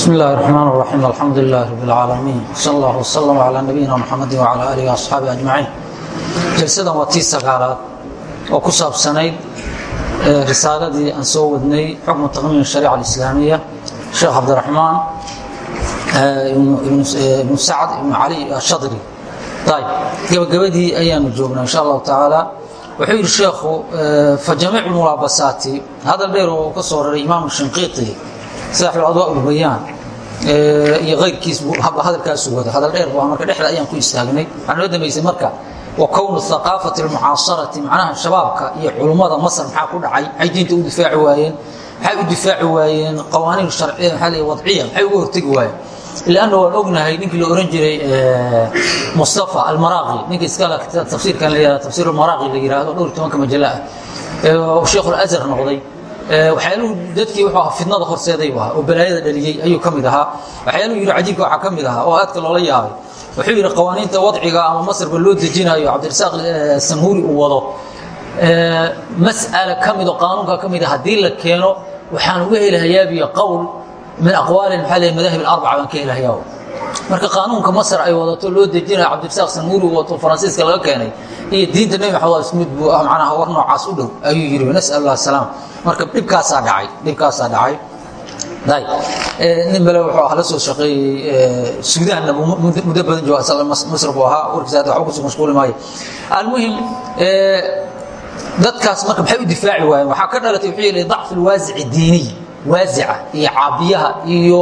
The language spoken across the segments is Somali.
بسم الله الرحمن الرحيم الحمد لله رب العالمين صلى الله وسلم على نبينا محمد وعلى آله وأصحابه أجمعين jalsadan waa tii sagaalaad oo ku saabsanayd risaaladii aan soo wadnay xukmu taqniin shariica alislaamiya sheekh cabdiraxmaan ibnu sacd ibnu cali ashadri ayb gabagabadii ayaanu joognaa insha allahu tacaala wuxuu yidhi sheekhu fa jamiicu mulaabasaati hadal dheer oo ka soo raray imaamu shinqiiti saaxibu adwaa ulbayaan iyo keyrkiis hadalkaasu wada hadal dheer buu marka dhexda ayaan ku istaagnay. Waxaa noo dambaysay marka wkwn aqaafati mucaasarati macnaha shabaabka iyo culummada masr maxaa ku dhacay? Maxay diinta u difaaci waayeen maxay u difaaci waayeen qawaaniin sharciya maxaa l wadciya maxay uga hortegi waayeen? Lanna waan ognahay ninkii la ohan jiray mustafa almaraqi ninka iskala la yihahdo tafsiir almaraqi la yihahdo dhowr tobanka majala ah sheekh ulazhar noqday waxyaaluhu dadkii wuxuu ahaa fidnada horseeday ahaa oo balaayada dhaliyey ayuu ka mid ahaa. Waxyaaluhu yidhi cajiibka waxaa ka mid ahaa oo aadka loola yaabay. Wuxuu yidhi qawaaniinta wadciga ama masrba loo dejinayo cabdirasaaq sanhuuri uu wado. Mas'ala ka mido qaanuunka ka mida haddii la keeno waxaan uga helahayaabiyo qowl min aqwaali maxaa l madaahib alarbaca baan ka helahayaa marka qaanuunka masr ay wadato loo dejinayo cabdirasaaq sanhuuri uu wato faransiiska laga keenay iyo diinta nebi maxamed waa isku mid buu ah macnaha war noocaas u dhow ayuu yidhi nas'al allah salaam. Marka dhibkaasaa dhacay dhibkaasaa dhacay. Nin bale wuxuu ah la soo shaqeeyey suudaanna muddo badan jooga masr buu ahaa warkiisa hadda waxba ku soo mashquuli maayo. Almuhim dadkaas marka maxay u difaaci waayeen? Waxaa ka dhalatay wuxuu yidhi dacfi alwaasici diiniy waasica iyo caabiyaha iyo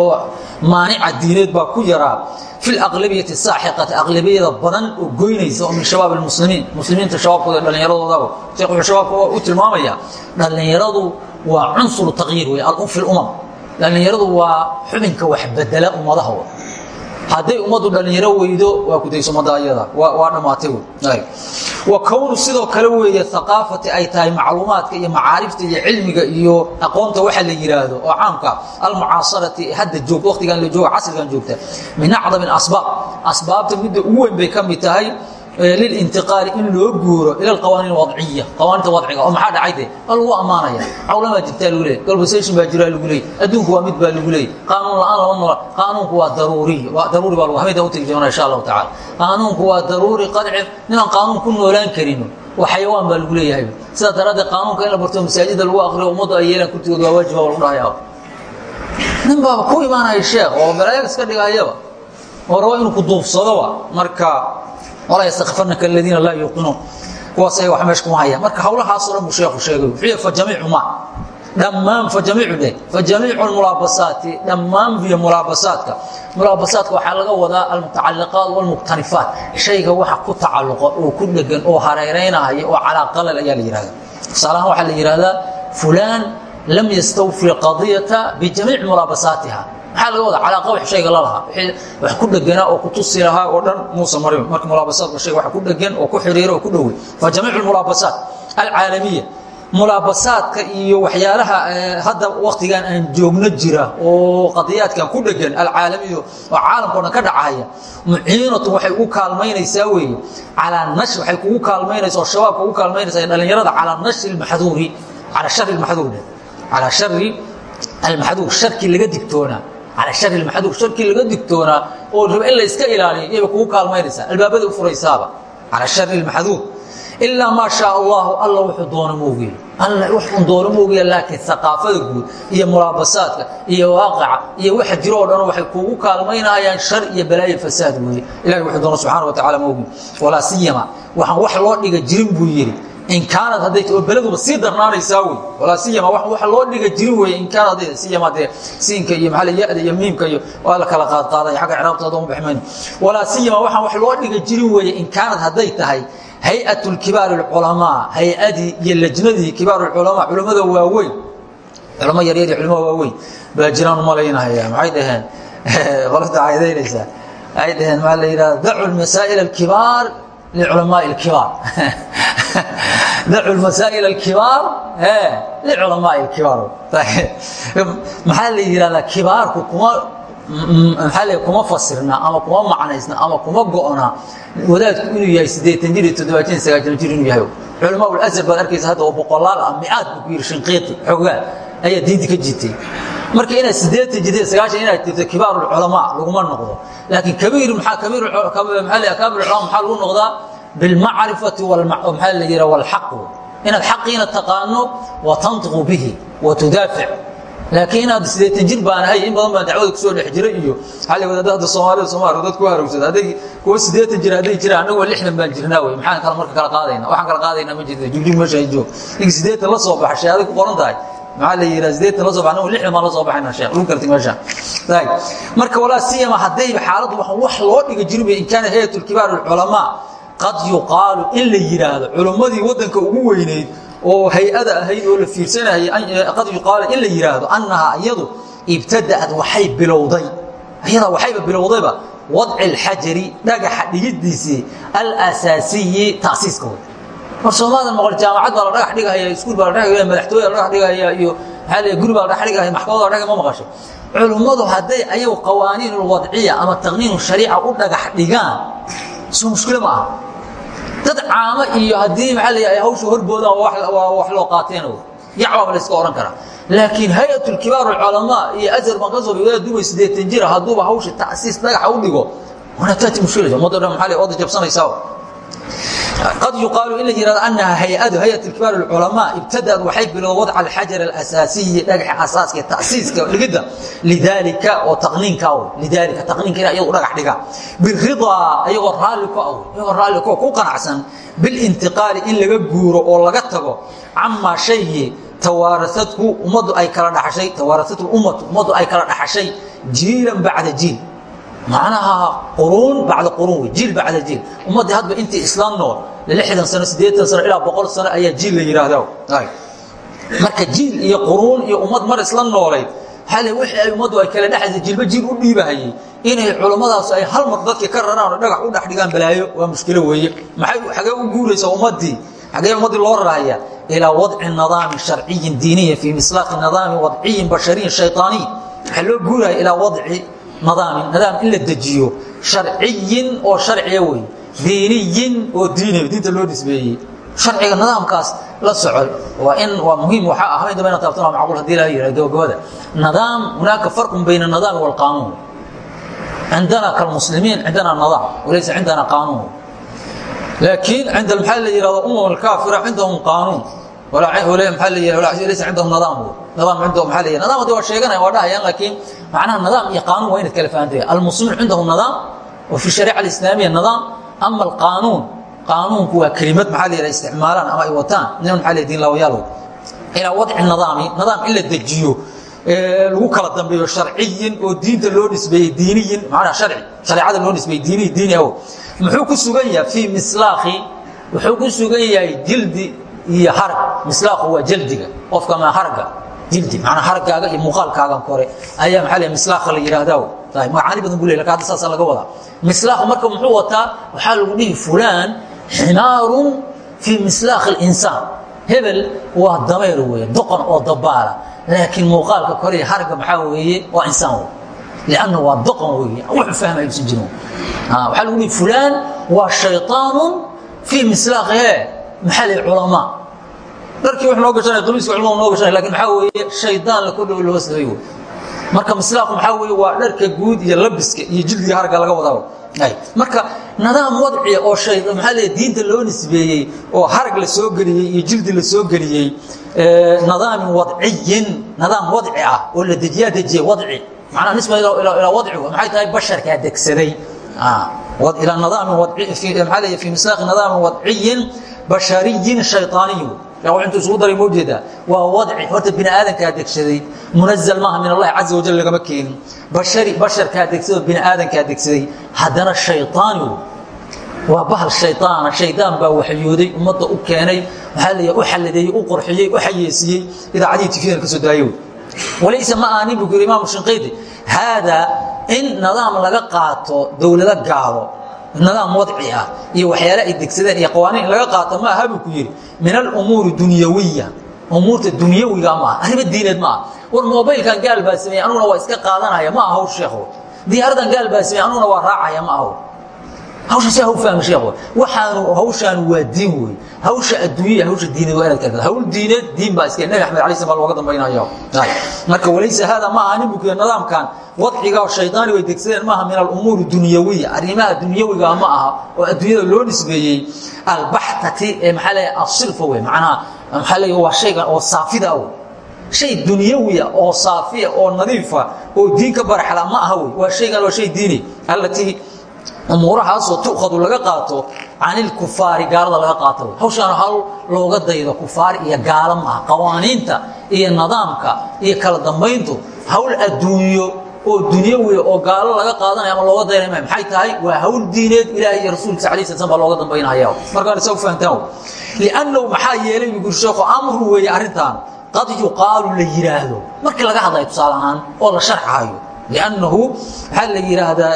maanica diineed baa ku yaraa fi laqlabiyati saaxiqati aqlabiyada badan oo goynaysa oo min shabaab almuslimiin. Muslimiinta shabaabkooda dhallinyaradoodaba sheekh wuxuu shabaabka u tilmaamayaa dhallinyaradu waa cunsuru taqyiir wey fi lumam dhallinyaradu waa xubinka wax bedela ummadaha hadday ummaddu dhallinyaro weydo waa kudayso ummadda ayada waa dhammaatay wa kownu sidoo kale weeye aqaafati ay tahay macluumaadka iyo macaarifta iyo cilmiga iyo aqoonta waxa la yidhaahdo oo caamka almucaasarati hadda joog waqtigan la jooga casrigan joogta min acdam asbaab asbaabta midda ugu weyn bay ka mid tahay lilintiqaali in loo guuro ila alqawaaniin wadciya. Qawaaniinta wadciga oo maxaa dhacay de waa lagu ammaanaya. Cawlamaa jirtaa lagu leeyay globalization baa jiraa lagu leeyay adduunku waa mid baa lagu leeyay qaanuun la'aan lama noola qaanuunku waa daruuriy waa daruuri baa lagu hamida u tegi doona insha allahu tacala qaanuunku waa daruuri qadci. Ninaan qaanuun ku noolaan karin waa xayawaan baa lagu leeyahay. Sidaa daraaddeed qaanuunka in la barto masaajida lagu aqriyo ummaddu ay yeelaan kurtigood waa waajiba lagu dhahaya nin baaba ku imaanaya sheekh oo balaayaga iska dhigayaba oo raba inuu ku duufsadoba marka walaa yastakfanaka aladiina laa yuuqinuun kuwaas ayaga wax meesha kuma hayaan marka hawlahaasoo dhan buu sheekhu sheegay. Wuxuu fa jamiicu ma dhammaan fa jamiicu dheh fa jamiicu lmulaabasaati. Dhammaan biyo mulaabasaadka. Mulaabasaadka waxaa laga wadaa almutacaliqaat walmuqtanifaat shayga waxa ku tacalluqa oo ku dhegan oo hareeraynahaya oo calaa qalal ayaa la yihahda tusaalahaan waxaa la yihahdaa fulaan lam yastawfi qadiyata bijamiici mulaabasaatiha maxaa laga wadaa calaaqa wax shayga la lahaa. Wax ku dheganaa oo ku tusi lahaa oo dhan muusa marin marka mulaabasaadka shayga wax ku dhegan oo ku xiriira oo ku dhowey fa jamiicu lmulaabasaat alcaalamiya. Mulaabasaadka iyo waxyaalaha hadda waktigan aan joogno jira oo qadiyaadkan ku dhegan alcaalamiya oo caalamkao dhan ka dhacaya muciinatun waxay ugu kaalmaynaysaa weeye. Calaa nash waxay kugu kaalmaynaysa oo shabaabka ugu kaalmaynaysa dhalinyarada calaa nashri lmaxduuri calaa shari lmaxduur calaa shari almaxduur sharkii laga digtoonaa calaa shari lmaxduur sharkii laga digtoonaa oo raba in la iska ilaaliyo iyaba kugu kaalmaynaysaa albaabada u furaysaaba calaa shari lmaxduur ilaa maa shaa allahu alla wuxuu doono moogiye alla wuxuun doono moogiya laakiin aqaafada guud iyo mulaabasaadka iyo waaqaca iyo waxa jiro oo dhan waxay kuugu kaalmaynayaan shar iyo balaayo fasaad weeye. Ilahi wuxuu doono subxana wa tacala moogi walaa siyama waxaan wax loo dhiga jirin buu yidhi in kaanad hadday oo beladuba sii darnaanaysaa wey walaa siyama wax loo dhiga jirin weeye in kaanad hadday siyama dee siinka iyo maxaa ya-da iyo miimka kala qaadqaaday. Xagga ciraabtooda uma baxmayno walaa siyama wax loo dhiga jirin weeye in kaanad hadday tahay hay'at kibaar اculamaa hay'adii iyo lajnadii kibaar culamaa culimmada waaweyn. Culamo yaryar iyo culamada waaweyn. Baa jiraan umalaynahaya maxay dhaheen? Qolada caydaynaysaa ay dhaheen maa la yidhahda dacu masaa'il اkibaar liculamaai اkibaar dacu masaa'il اkibaar liculamaai اkibaar maxaa la yidhahdaa kibaarku kuma maxaa le kuma fasirna ama kuma macnaysna ama kuma go'na wadaadku inuu yahay siddeetan jir iyo toddobaatan sagaashan jir inuu yahay culamaa ulazhar baad arkaysa hadda oo boqolaal ah micaad buu ku yidhi shinqiiti xoogaa ayaa diinta ka jiitay marka inaad sideetan jirta sagaashan inaad jirto kibaarulculamaa laguma noqdo. Laakiin kabiir kabiir maxaa lagu noqdaa? Bilmacrifati maxaa la yidhaha? Walxaq inaad xaqiina taqaano wa tantiqu bihi wa tudaafic. Laakiin inaad sideetan jir baan ahay in badan baan dacwada ku soo dhex jiray iyo xalli wadaadda hadda soomaalida soomaalia dad ku harowsada hadday kuwa sideetan jir hadday jiraan annagoo lixdan baan jirnaa wey maxaan kala marka kala qaadayna? Waxaan kala qaadaynaa ma jirta jugjug meesha joog ninka sideetan la soo baxa shahaada ku qoran tahay maxaa la yidhaha sideetan la soo baxa annagoo lixdan la soo baxayna sheekh. Dhul karti meesha. Marka walaa siyama haddayba xaaladdu wax loo dhiga jirin bay in kaana hayatu kibaar alculamaa qad yuqaalu in la yidhaahdo culimmadii waddanka ugu weynayd oo hay'ada ahayd oo la fiirsanayay qad yuqaala in la yidhaahdo annahaa iyadu ibtada'ad waxay bilowday. Ayadaa waxayba bilowdayba. Wadci alxajari dhagaxa dhigidiisii alasaasiyi tasiiska way war soomaalida maqal jaamacad baa la dhagax dhigahaya iskuul baa la dhagaya madaxtooya la dhagax dhigahaya iyo maxaa la guri baa la dhagax dhigahaya maxkamad la dhagax ma maqashay culummadu hadday ayagu qawaaniin ulwadciya ama taqniinu shariica u dhagax dhigaan soo mushkilo ma aha. Dad caamo iyo haddii maxaa la ay hawsha horboodaan waa wax loo qaateen yacbaaba la iska odhan karaa. Laakiin hay'atu kibaar alculamaa iyo azar baan ka soo wadaad dumay siddeetan jira hadduuba hawsha tacsiis dhagaxa u dhigo wana taati mushkilata ummadda dhan maxaa la wada jabsanaysaa qad yuqaalu in la yihahdo annaha hay'adu hay'at kibaar alculamaa ibtada'ad waxay bilowda wadca alxajar alasaasiyi dhagaxa asaaska tasiiska dhigidda lidaalika oo taqniinka lidaalika taqniinka ina iyadu dhagax dhiga biridaa ayagoo raalli ku aw iyagoo raalli ku ku qanacsan bilintiqaali in laga guuro oo laga tago camaa shaygii tawaarasadku ummaddu ay kala dhaxashay tawaarasadku ummatu ummaddu ay kala dhaxashay jiilan bacda jiil macnaha quruun bacda quruun wey jiil bacda jiil. Ummaddii hadba intii islaan nool lixdan sano siddeetan sano ilaa boqol sano ayaa jiil la yidhaahdaa marka jiil iyo quruun iyo ummad mar isla noolayd hale wixii ay ummaddu ay kala dhexaysa jiilba jiil u dhiibahayay? Inay culammadaas ay hal mar dadkii ka raraan oo dhagax u dhex dhigaan balaayo waa mushkilo weeye. Maxay xagee u guuraysaa ummaddii? Xagee ummaddii loo raraya ilaa wadci nadaami sharciyin diiniya fii mislaaqi nadaami wadciyin bashariyin shayطaaniy waxaa loo guuraya? Ilaa wadci nadaamin nadaam in la dejiyo sharciyin oo sharciya wey diiniyin oo diiniya diinta loo nisbeeyey sharciga nidaamkaas la socod waa in waa muhiim waxaa ah intaba ina taabtan waa macquul hadii la yidhaha gabagabada nidaam hunaaka farqun bayna الnidaami wاlqaanuun عندنا كالمسلمين عندنا نظام وليس عندنا قانون لكن عند المحل يرى أمم الكافرة عندهم قانون maaalaysa cindahum nadaam nadaam cindahum maaa lay nadaam adi waa sheeganaya waa dhahayaan laakiin macnaha nadaam iyo qaanuun waa inad kala fahantaya almuslimin cindahum nadaam wa fi shariica alislaamiya nadaam ama alqaanuun. Qaanuunku waa kelimad maxaa la yihah isticmaalaan ama ay wataan. Nin maxaa lay diin laawayaalood ilaa wadci nadaami nadaam in la dejiyo lagu kala dambeeyo sharciyin oo diinta loo nisbeeyey diiniyin maanaa sharci shareecada loo nisbeeyey diiniyi diini awo muxuu ku sugan yahay fii mislaaqi wuxuu ku sugan yahay jildi iyo harag mislaakhu waa jaldiga qofka ma harga jildi macnaa haragaaga iyo muuqaalkaagan kore ayaa maxaa leeyahay mislaakha la yidhaahdaa tahay magacaani badan buu leeyahay laakiin hadda saasaa laga wadaa. Mislaakhu marka muxuu wataa waxaa lagu dhihi fulaan ximaarun fii mislaakhi alinsaan hebel waa dameer weeye doqon oo dabaala. Laakiin muuqaalka kore harga maxaa weeye waa insaan wey lianna waa doqon weeye wuxuu fahmaya usan jirin waxaa lagu dhihi fulaan waa shayطaanun fii mislaaqihee maxaa la culamaa dharkii wuxuu noo gashanaya qamiiska culamadu noo gashanaya laakiin maxaa weeye shaydaan la kordhow loo sameey wey marka mislaaqu maxaa weeye waa dharka guud iyo labiska iyo jildiga harga laga wadaa marka nidaam wadciya oo shay maxaa leeyahay diinta loo nisbeeyey oo harag la soo geliyey iyo jildi la soo geliyey nidaamin wadciyin nidaam wadci ah oo la dejiyaa dejiye wadci macnaha nisba ilaa wadcigu maxay tahay basharkaa degsaday ilaa nidaamin wadci maxaa leeyahay fi misaaqi nidaamin wadciyin bashariyin shayطaaniy intu isugu daray ma ujeedaa waa wadci horta bini aadankaa degsaday munazal maaha min allahi caza wajal lagama keenin bashari basharkaa degsado bini aadankaa degsaday haddana shayطaani waa bahal shayطaana shaydaan baa waxyooday ummadda u keenay maxaa leeyahay u xaladeeyey u qorxiyey u xayeesiyey idaacadihii tifiyada ka soo daayo walaysa ma aanin buu yiri imaamu shinqiidi haadaa in nidaam laga qaato dowlado gaalo nidaam wadci ah iyo waxyaale ay degsadeen iyo qawaaniin laga qaato ma aha buu ku yidhi min alumuuri dunyawiya umuurta dunyawiga ma aha arrimo diineed ma aha. War mobaylkan gaal baa sameeyey anuguna waa iska qaadanaya ma aha sheekho diyaaradan gaal baa sameeyey anuguna waa raacaya ma aha hawsha si ha fahmi sheekh waxaanu hawshaanu waa diin wey hawsha adduunya hawsha diineed waa inaad kala hawl diineed diin baa iska nabi axmed alay slam baa looga dambaynaya marka walaysa haada ma aha nimbukiyo nidaamkan. Wadciga shaydaani way degsadeen maaha min alumuuri dunyawiya. Arrimaha dunyawiga ma aha oo adduunyada loo nisbeeyey albaxtati ee maxaa leeyahay asilfa wey macnaha maxaa leeyahay waa shaygan oo saafida wey shay dunyawiya oo saafiya oo nadiifa oo diin ka baraxla ma aha wey waa shaygan waa shay diini. Allatii umuurahaasoo tu'khadu laga qaato can ilkufaari gaalada laga qaato. Hawshaan hawl looga daydo kufaar iyo gaalo maaha qawaaniinta iyo nidaamka iyo kala dambayntu hawl adduunyo oo dunyawiya oo gaalo laga qaadanaya ama looga daynaya maxay tahay? Waa hawl diineed ilaahay iyo rasuulkiisa alayh sala slam baa looga dambaynaya. Markaan isa u fahantaan liannahu maxaa yeelay buu guri sheekhu amru weeye arrintan qad yuqaalu la yidhaahdo markii laga hadlayo tusaale ahaan oo la sharxayo liannahu waxaa la yidhaahdaa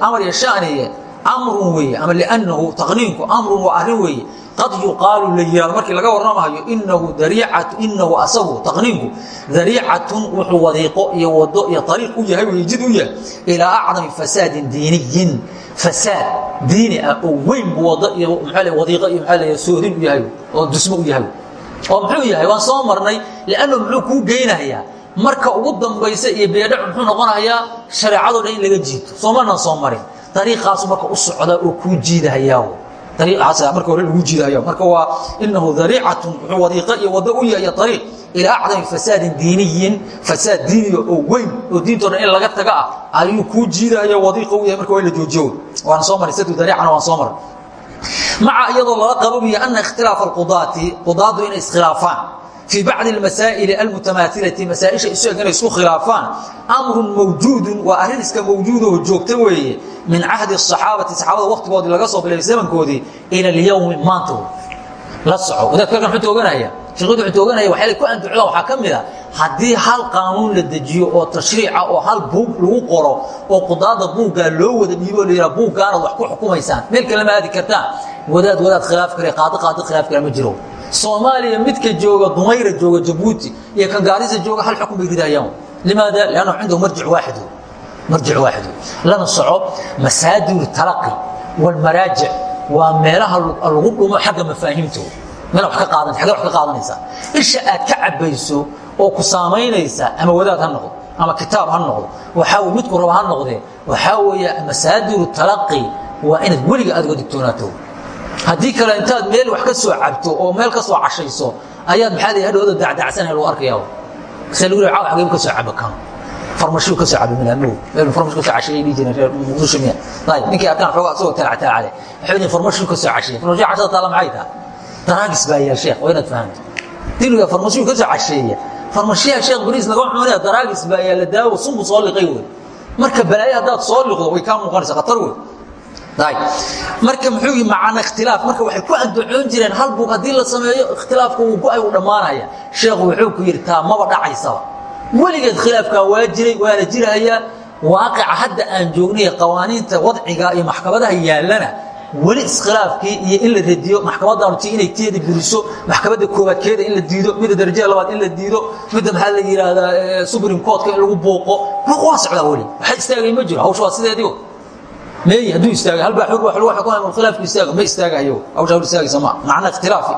amar iyo shaniye amrun weeye ama liannahu taqniinku amrun waa arrin weeye qad yuqaalu la yihahdo markii laga warramayo inahu dariicatu inahu asagu taqniinku dariicatun wuxuu wadiiqo iyo wado iyo ariiq u yahay wey jid u yahay ilaa acdami fasaadin diiniyin fasaad diini ah oo weyn buu wado iyo maxaa wadiiqo iyo maxaa la soodin u yahay oo dusmo u yahay oo muxuu yahay waan soo marnay liannahu muxuu kuu geynayaa marka ugu dambaysa iyo beedhac muxuu noqonayaa shareecado dhan in laga jiito. Soomanaan soo marin. Dariiqaasu marka u socda oo kuu jiidahayaa ariiqaas marka hore lagu jiidahaya marka waa inahu dariicatun wuxuu wadiiqo iyo wado u yahay ariiq ilaa acdami fasaadin diiniyin fasaad diiniya oo weyn oo diintoo dhan in laga taga ah ayuu kuu jiidahaya wadiiqa u yahay marka waa in la joojiyo waana soo maray sadu dariicana waan soo maray maca iyadoo lala qababiya ana ikhtilaafa alqudaati qudaadu inay iskhilaafaan fii bacdi almasaa'ili almutamaailati masaaisha eg inay isku khilaafaan amrun mawjuudun waa arrin iska mawjuudoo joogta weeye min cahdi asaxaabati saxaabada waktigoodii laga soo bilaabay zamankoodii ila alyowmi maanta la soco wadaadka halkan wuxuu tooganaya fiqadu wuxuu tooganaya waxyaala ku anducdaan waxaa ka mid a haddii hal qaanuun la dejiyo oo tashriica oo hal buug lagu qoro oo qudaada buuggaa loo wada dhiibo la yidhaha buuggaanaad wax ku xukumaysaan meel kale ma aadi kartaan wadaad wadaad khilaaf kale qaadi qaadi khilaaf kale ma jiro soomaaliya midka jooga dumayra jooga jabuuti iyo kan gaarisa jooga hal xukun bay ridayaan limaada? Liannahu cindahu marjic waaxid. Marjic waaxid. Lana soco masaadir talaqi walmaraajic waa meelaha lagu dhumo xagga mafaahiimtooda meel wax ka qaadan xagee wax ka qaadanaysaa isha aad ka cabbayso oo ku saamaynaysa ama wadaad ha noqdo ama kitaab ha noqdo waxaa weye midku raba ha noqdee waxaa weeye masaadiru talaqi waa inaad weliga aad digtoonaato haddii kale intaad meel wax ka soo cabto oo meel ka soo cashayso ayaad maxaa la hadhooda dacdacsanaya lagu arkaya se lagu leeyahay xagee ka soo cabo kan farmashiyu ka soo cabo milaamow meel farmashi ka soo casheeyay dhihi jireen reer muqdisho miya ayib ninkii arkaan xoogaa asagoo talac talacale waxay yihiin farmashiyu ka soo casheeyay farmashiyu cashada taala maxay tahay? Daraagis baa yaal sheekh waa inaad fahamto diliga farmashiyu ka soo casheeya farmashiyaha sheekh bariis laga xumanaya daraagis baa yaalla daawo sunbu soo liqay wey marka balaayo haddaad soo liqdo way kaa muuqanaysa khatar wey marka muxuu yii macana ikhtilaaf. Marka waxay ku andacoon jireen hal buug haddii la sameeyo ikhtilaafka uu go'ay u dhammaanaya. Sheekhu wuxuu ku yidhi taa maba dhacaysaba weligeed khilaafkaa waa jiray waana jirahayaa waaqica hadda aan joognay qawaaniinta wadciga iyo maxkamadaha yaallana weli iskhilaafkii iyo in la radiyo maxkamadaanu ti inay teeda buriso maxkamadda koobaadkeeda in la diido midda darajada labaad in la diido midda maxaa la yidhaahdaa supreme courtka in lagu booqo. Waa socdaa weli. Waxa istaagay ma jiro hawsha waa sideedii meey hadduu istaaga halbaa xoog wax lagu xukumayo khilaafku istaaga ma istaagayo. Awshaawr istaagaysa ma macna ikhtilaafi.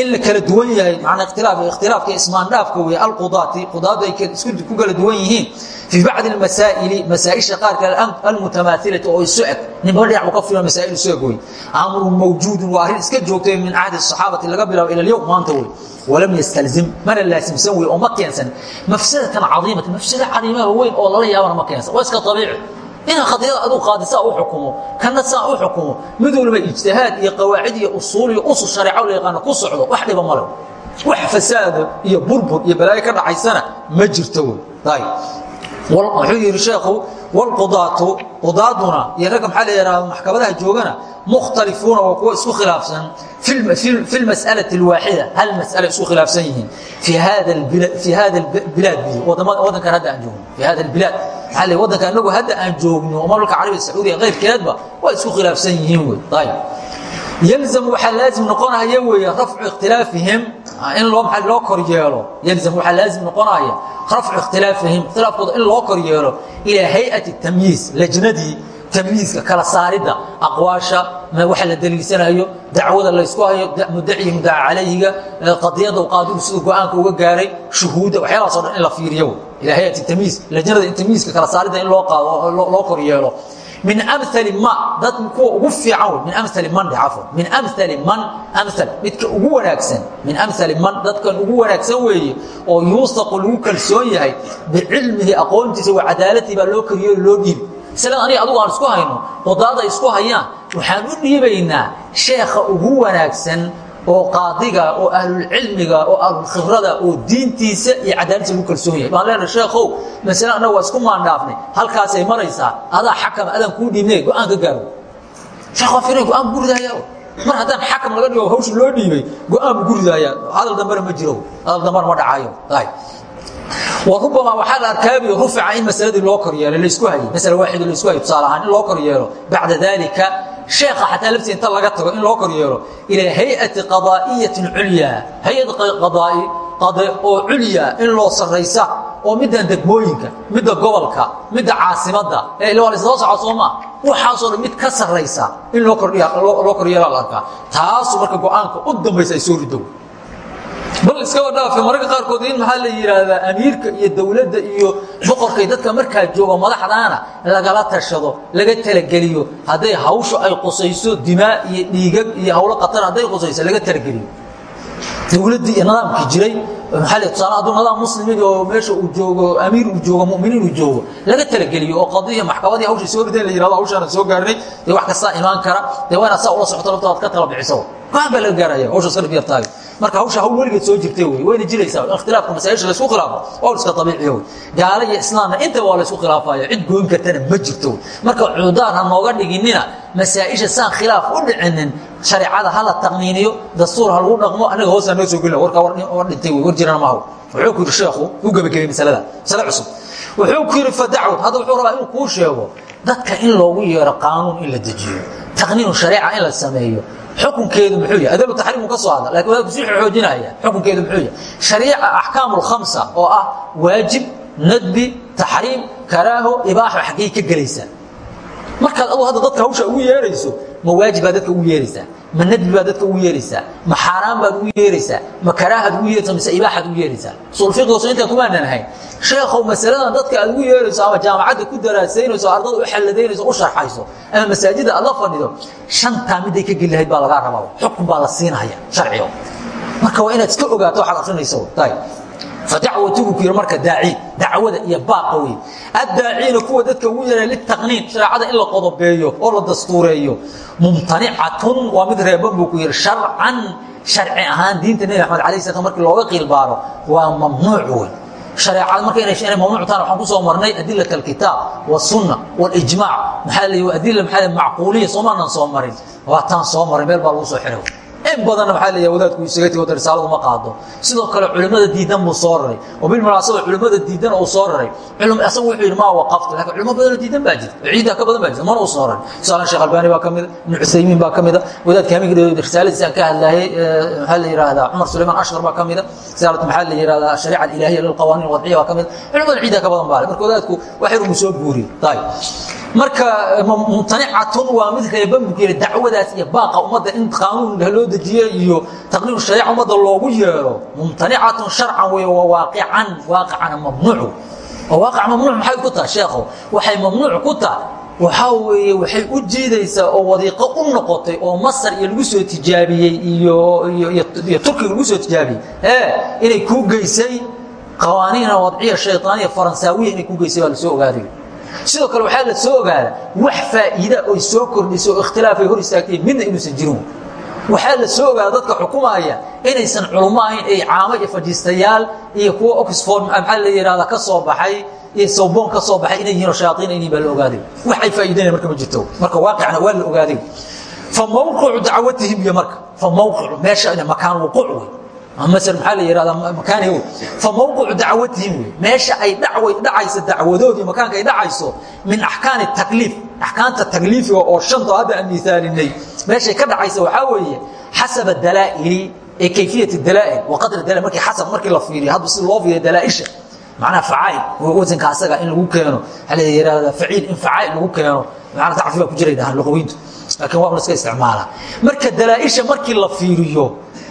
In la kala duwan yahay macna ikhtilaaf ikhtilaafka ismaan dhaafka weeye alqudaati qudaadu ay isku ku kala duwan yihiin. Fi bacdi almasaa'ili masaa'isha qaar kale almutamaathilati oo isu eg. Ninba dhinac uu ka filo masaa'il isu eg wey amrun mawjuudun waa arrin iska joogtay min cahdi saxaabati laga bilaabo ila alyowm maanta wey walam yastalzim mana laasimsan wey oo ma keensan. Mafsadatan cadiimatan mafsado cadiimaha weyn oo lala yaabana ma keensan. Waa iska abiici inaa khadiyada aduu qaadisaa u xukumo. Kana saa u xukumo. Mid walba ijtihaad iyo qawaacid iyo usuul iyo usul shareeco la yaqaano ku socdo wax dhiba male wax fasaada iyo burbur iyo balaayo ka dhacaysana ma jirto. Wey wuxuu yidhi sheekhu wlqudaatu qudaaduna iyo ragga maxaa la yidhahda maxkamadaha joogana mukhtalifuuna waa kuwa isku khilaafsan. Fi lmas'alati alwaaxida hal mas'ala isku khilaafsan yihiin. Fi hada bilaad waddankan hadda aan joogno. Fi hada albilaad maxaa la waddanka anagu hadda aan joogno oo mamlaka carabiga sacuudiya qayrkeedba waa isku khilaafsan yihiin wey. Ayib yalzam waxaa laazim noqonaya weeye rafcu ikhtilaafihim in loo kor yeelo yalzam waxaa laazim noqonaya rafcu ikhtilaafihim ikhtilaafkooda in loo kor yeelo ilaa hay'ati tamyiiz lajnadii tamyiizka kala saaridda aqwaasha waxa la daliilsanayo dacwada laysku hayo mudaciyi mudaca calayhiga qadiyadda qaadigu siduu go'aanka uga gaaray shuhuudda waxyaalahaas o dhan in la fiiriyo. Ila hayati tamyiiz lajnada in tamyiizka kala saaridda in loo qaado loo kor yeelo min amali ma dad kuwa ugu fiican min amali man cafwan min amali man amal midka ugu wanaagsan min amali man dadkan ugu wanaagsan weeye oo yuusaqu lagu kalsoon yahay bicilmihi aqoontiisa wa cadaalatihi baa loo kariyo loo dhiibi maslada aniga adugu aan isku hayno qudaada isku hayaan waxaan u dhiibaynaa sheekha ugu wanaagsan oo qaadiga oo ahlulcilmiga oo ahlulkhibrada oo diintiisa iyo cadaaladiisa lagu kalsoon yahay. Baan leenahay sheekhow masale annaga waa isku maandhaafnay halkaasay maraysaa adaa xakama adaan kuu dhiibnay go'aan ka gaaro. Sheekh waa firay go'aan buu guridaaya mar haddaan xakam laga dhigo hawsha loo dhiibay go'aan buu guridaaya hadal dambena ma jiro. Hadal dambena ma dhacayo warubama waxaa la arkaabi rufica in masaladii loo kor yeelo laysku hayay. Masala waaxido laysku hayay tusaale ahaan in loo kor yeelo bacda dalika sheekha xataa laftii inta laga tago in loo kor yeelo ilaa hay'ati qadaa'iyatin culyaa hay'ad qade oo culya in loo sarraysa oo middan degmooyinka midda gobolka midda caasimadda ee ila waa la isdaba soco soo maa waxaasoo dhan mid ka sarraysa in loo kor yeelo la arkaa. Taasu marka go'aanka u dambaysa ay soo ridow bal iskaba dhaafe mararka qaarkood in maxaa la yidhaahdaa amiirka iyo dowladda iyo boqorkay dadka markaa jooga madaxdaana lagala tashado laga talageliyo hadday hawshu ay qusayso dimaa iyo dhiigag iyo hawlo qatar hadday qusayso laga talageliyo. Dowladdii iyo nidaamkii jiray maxaa la tusaale hadduu nidaam muslimin oo meesha uu joogo amiir uu joogo mu'miniin uu joogo laga talageliyo oo qadiya maxkamadii hawshay soo rideen la yidhahdo hawshaana soo gaarnay dee wax kastaa imaan kara dee waa inaad saa ula socoto laftaad ka tala bixiso go'aan baa laga gaaraya hawshaas ka dhib yartaayo marka hawsha hawl weligeed soo jirtay wey wayna jiraysaa. Ikhtilaafka masaaisha laysku khilaafo waa iska abiiciya wey gaalo iyo islaamna intaba waa laysku khilaafaya cid goyn kartana ma jirto wey marka cuudaan ha nooga dhiginina masaa'isha saan khilaaf u dhicinin shareecada ha la taqniiniyo dastuur ha lagu dhaqmo anaga hoosaa noo soo gelina warkaa war dhintay wey war jirana maaha wuxuu ku yidhi sheekhu u gebagabay masalada. Masale cusub. Wuxuu ku yidhi fadacwad. Hadda wuxuu rabaa inuu kuu sheego dadka in loogu yeero qaanuun in la dejiyo taqniinu shareeca in la sameeyo xukunkeedu muxuu yahay? Adabu taxriimu ka soo hadla laakiin wadaadku sii xoojinaya. Xukunkeedu muxuu yahay? Shariica axkaamu lkhamsa oo ah waajib nadbi taxriim karaaho ibaaxo xaggay ka gelaysaa markaad adu hadda dadka hawsha ugu yeerayso ma waajib baad dadka ugu yeeraysaa ma nadbi baad dadka ugu yeeraysaa ma xaaraan baad ugu yeeraysaa ma karaahaad ugu yeeraysaa mise ibaaxaad ugu yeeraysaa. Usulfiqigooso intaan kumaanan ahayn. Sheekhow masaladan dadka aad ugu yeerayso ama jaamacadda ku daraasaynayso ardada u xalladaynayso u sharxayso ama masaajidda aad la fadhido shantaa midday ka geli lahayd baa lagaa rabaa. Xukun baa la siinaya sharcigo marka waa inaad iska ogaato waxaad akrinayso fadacwatuhu ku yidhi marka daaci dacwada iyo baaqa wey addaaciina kuwa dadka ugu yeeray litaqniin shareecada in la qodobeeyo oo la dastuureeyo mumtanicatun waa mid reeban buu ku yidhi sharcan sharci ahaan diinta nebi axmed alay slam markii looga qiilbaaro waa mamnuuc wey hareecada marka inay mamnuuc tahan waxaan ku soo marnay adilat alkitaab wasunna walijmaac maxaa la adila maxaa macquuliya soomaanan soo marin. Waa taan soo maray meel baa lagu soo xiray in badanna waxaa leeyahay wadaadku isaga tigo risaaladu ma qaado. Sidoo kale culimmada diidan buu soo raray. Oo bilmunaasaba culimmada diidan uu soo raray. Asagu wuxuu yidhi maa waqafta laakiin culimo badanoo diidan baa jirta ciiddaa ka badan baa jirta mana uu soo raray. Tusaalan sheekh albani baa ka mida ibnu cusaymiin baa ka mida wadaadka hamiga risaaladiisa aan ka hadlayay maxaa la yidhahdaa cumar sulayman ashkar baa ka mida risaalat maxaa la yidhahdaa ashariica alilaahiya lilqawaaniin alwadciya baa ka mida culimada ciiddaa ka badan baa le marka wadaadku wax yar uu soo guuriyey ayib marka mumtanicatun waa mid buu yidhi dacwadaas iyo baaqa ummadda in qaanuun loo dejiye iyo taqniinu shariica ummadda loogu yeero. Mumtanicatun sharcan wey waa waaqican waaqicana mamnuuc oo waaqic mamnuuc maxay ku tahay sheekhow? Waxay mamnuuc ku tahay. Waxaa weeye waxay u jiidaysaa oo wadiiqo u noqotay oo masar iyo lagu soo tijaabiyey iyo turkiga lagu soo tijaabiyey. Ee inay kuu geysay qawaaniina wadciya shayطaaniya faransaawiya inay kuu geysay baa la soo ogaaday sidoo kale waxaa la soo ogaada wax faa'iida oy soo kordhisay oo ikhtilaafay hor istaagtay midna inuusan jirin waxaa la soo ogaada dadka xukumaya inaysan culummo ahayn ay caamo iyo fajiistayaal iyo kuwa oxford maxaa la yidhahda ka soo baxay iyo sawboon ka soo baxay inay yihiin oo shayaaiin ayniin baa la ogaaday. Wax ay faa'iidaynayan marka ma jirto. Marka waaqicna waa la ogaaday. Fa mawqicu dacwatihim iyo marka fa mawqicu meesha makaan wuquuc wey masel maxaa la yihahdaa makaani wey fa mawqicu dacwatihim wey meesha ay dhacayso dacwadoodii makaanka ay dhacayso min axkaami takliif axkaamta takliifiga oo shanta hadda aan miaalinay meeshay ka dhacaysa waxaa weeye xasaba dalaa'ili ee kayfiyat dalaa'il. Wa qadr dalail markii xasab markii la fiiriyo hadba si loo fiiriyo dalaaisha. Macnaha facail wasanka asaga in lagu keeno. Waxaa la yihahdaa faciil in facail lagu keeno. Macna tacfi baa ku jiray dhahaan luqawiintu laakiin waa un iska isticmaala. Marka dalaaisha markii la fiiriyo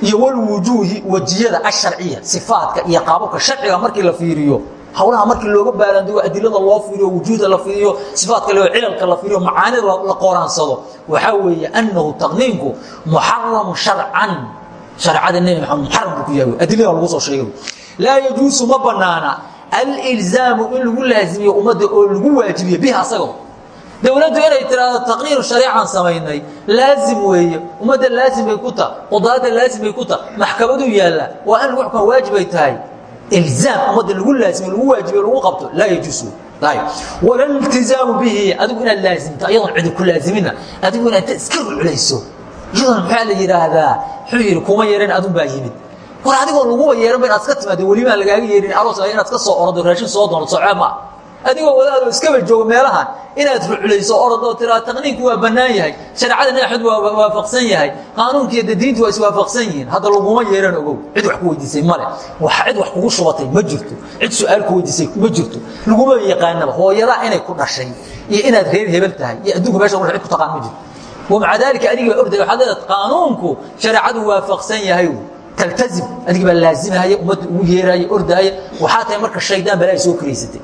iyo walwujuuhi wejiyada asharciya sifaadka iyo qaababka sharciga markii la fiiriyo. Hawlaha markii looga baalandigo adilada loo fiiriyo wujuuda la fiiriyo sifaatka leo cilalka la fiiriyo macaanida la qoraansado waxaa weeye annahu taqniinku muxaramu sharcan. Shareecada nebi maxamed muxaram buu ku yahay. Adilada lagu soo sheegay. Laa yajuusu ma banaana alilzaamu in lagu laazimiyo ummadda oo lagu waajibiyo bihi asago dowladdu inay tiraahdo taqniiru shareecan samaynay. Laazim weeye. Ummadda laazim bay ku ta qudaada laazim bay ku ta maxkamaduu yaalla. Waa in lagu xukumaa waajibay tahay. Ilzaam ummadda lagu laazimo lagu waajibiyo lagu qabto laa yajuusu wala iltizaamu bihi adigu inaad laazimto ayadoon cidi ku laazimina adigu inaad iska ruculayso iyadoona maxaa la yidhaahdaa? Wuxuu yidhi kuma yeeran adun baa yimid. War adigoo laguba yeeranba inaad iska timaado welimaa lagaaga yeerin aroos inaad ka soo orado raashin soo doono socee maa adigoo wadaadoo iskaba joogo meelahan inaad ruculayso orodoo tiraa taqniinku waa bannaan yahay shareecada naxud waa waafaqsan yahay qaanuunkiiyo dadiintu waa iswaafaqsan yihiin. Hadda laguma yeeran ogow cid wax ku weydiisay male cid wax kugu shubatay ma jirto. Cid su'aal ku weydiisay ma jirto. Laguma yaqaanaba hooyadaa inay ku dhashay iyo inaad reer hebel tahay iyo adduunka meesha cid ku taqaan ma jirto. Wamaca daalika adigii baa orday waxaad leedahay qaanuunku shareecadu waafaqsan yahay. Taltazim adigii baa laazimahaya ummadda ugu yeeraaya ordaaya waxaa tahay marka shaydaan balaa soo karaysatay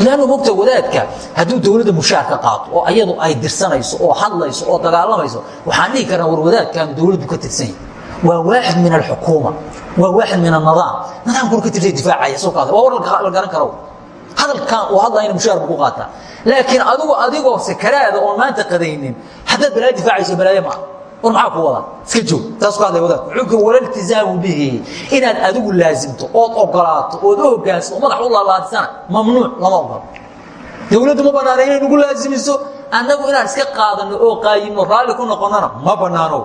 ilaanu mogta wadaadka hadduu dowladda mushaar ka qaato oo ayadu ay dirsanayso oo hadlayso oo dagaalamayso waxaan dhihi karnaa war wadaadkaanu dowladdu ka tirsan yahay. Waa waaxid min alxukuuma waa waaxid min anadaam nidaamkuna ka tirsa difaacaya soo kaada waa war la garan karo. Hadalkan uu hadlayna mushaar buu ku qaataa. Laakiin adigu adigoo sakaraada oon maanta qadaynin haddaad balaayo difaacayso balaayo maaha war maxaa ku wada. Iska joog taas ku hadlay wadaadku wuxuu wala iltizaamu bihi inaad adigu laazimto ood ogolaato ood u hoggaansato madax u laalaadisana mamnuuc lama ogolo dowladdu ma bannaana inay nagu laazimiso? Annagu inaan iska qaadanno oo qaayimno raalli ku noqonnana ma bannaano.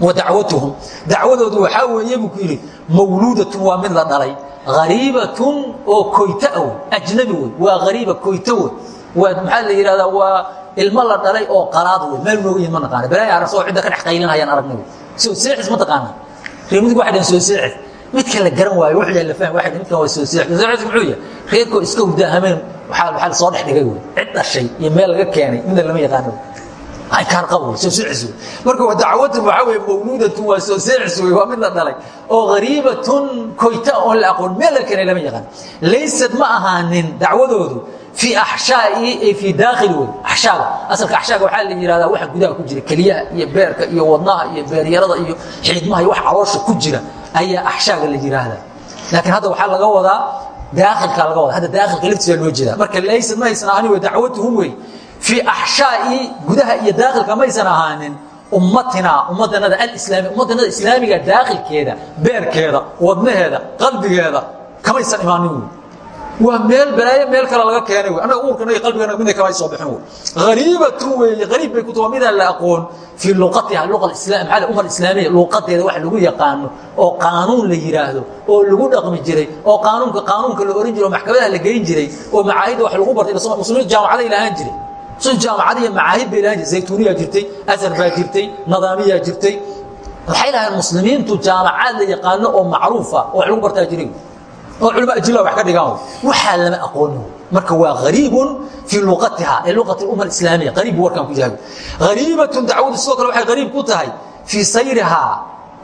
Wa dacwatuhum. Dacwadoodu waxaa weeye buu ku yidhi mawluudatun waa mid la dhalay hariibatun oo koyta wey ajnabi wey waa hariiba koyta wey waa maxaa la yidhahdaa? Waa ilmo la dhalay oo qalaad wey meel nooga yimid ma naqaana balaayi arasoo cidda ka dhex qaylinayaan aragnay soo seexis ma taqaana reer waxay dhahen soo seexis. Midka la garan waayo wuxuu yahay la fahmi waxay midkan waa soo seexis. Seexis muxuu yahay? Reerkoo iska hurdaa waxaa waxaa soo dhex dhigay wey cid dhashay iyo meel laga keenay midna lama yaqaano kaan qabo soo seexis wey marka waa dacwatu waxaa weeye mawluudatu waa soo seexis wey waa mid la dhalay. Oo ghariibatun koyta oon la aqoon meel laga keenay lama yaqaan. Laysad ma ahaanin dacwadoodu fii axshaai fii daakhili wey axshaaga asalka axshaaga waxaa la yihahdaa waxa gudaha ku jira keliyaha iyo beerka iyo wadnaha iyo beeryarada iyo xiidmaha iyo wax caloosha ku jira ayaa axshaaga la yidhaahdaa laakiin hadda waxaa laga wadaa daakhilka laga wada hadda daakhilka laftiisa loo jeedaa marka laysad ma aysan ahaanin wey dacwatuhum wey fii axshaai gudaha iyo daakhilka maysan ahaanin ummatinaa ummadanada alislaami ummadanada islaamiga daakhilkeeda beerkeeda wadnaheeda qalbigeeda kamaysan imaanin wey waa meel balaayo meel kale laga keenay wy annaga uurkana iyo qalbigana midna kama soo bixin wy hariibatun weeye hariib bay kutu waa midaan la aqoon fii luqatiha luqa islam maxaa umma islaamiya luqadeeda wax lagu yaqaano oo qaanuun la yidhaahdo oo lagu dhaqmi jiray oo qaanuunka qaanuunka la oran jiray oo maxkamadaha la geyn jiray oo macaahidda wax lagu bartay muslimiintu jaamacaday lahaan jiray. So jaamacada iyo macaahid bay lahaan jiray. Zaytuuniyaa jirtay asar baa jirtay nadaamiyaa jirtay. Waxay lahayn muslimiintu jaamacaad la yaqaano oo macruufa oo wax lagu bartaa jiray oo culama ajila wax ka dhigaan. Waxaa lama aqoonin marka waa hariibun fii luqatiha ee luqati umma islaamiya qariib buu warkan ku yahay. Hariibatun dacwadu sidoo kale waxay hariib ku tahay fii sayrihaa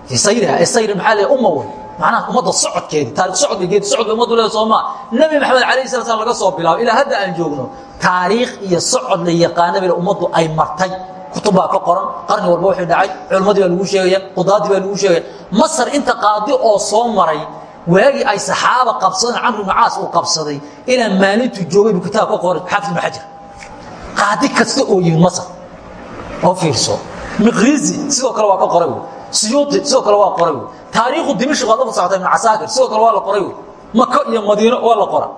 fii sayrihaa ee sayri maxaa leeyahay umma wey macnaha ummadda socodkeedi taarikh socod iyo geedi socod ummaddu leedahay soomaa nabi maxamed calayhi salatu slam laga soo bilaabo ilaa hadda aan joogno taariikh iyo socod la yaqaana bale ummaddu ay martay. Kutub baa ka qoran qarni walba wixii dhacay culimmadii baa lagu sheegaya qudaadii baa lagu sheegaya masar inta qaadi oo soo maray waagii ay saxaaba qabsadeen camr ibnu caas uu qabsaday inaan maalintuu joogay buu kitaab ka qoray xaafid ibnu xajar. Qaadi kasta oo yimid masar oo fiirso. Miqrizi sidoo kale waa ka qoray wey siyuuti sidoo kale waa qoray wey taariikhu dimashq waad la socota ibnu casaakir sidoo kale waa la qoray wey maka iyo madiino waa la qora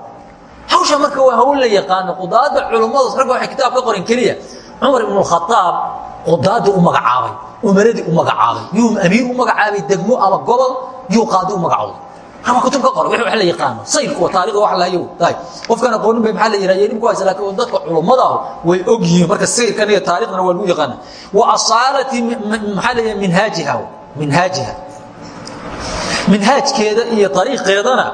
hawsha marka waa hawl la yaqaano qudaada culummadu ragga waxay kitaab ka qoren keliya. Cumar ibnu khataab qudaadii u magacaabay umaradii u magacaabay yuu amiir u magacaabay degmo ama gobol yuu qaadi u magacaabay ama kutub ka qora wix wax la yaqaano. Sayrku waa taariikhda wax lahayo tahay qofkan aqoonin bay maxaa la yidhahda dhib ku haysa laakiin dadka culummada ah way og yihiin. Marka sayrkan iyo taariikhdana waa lagu yaqaana. Wa asaalati maxaa la yidhahda minhaajiha. Minhaajiha. Minhaajkeeda iyo ariiqeedana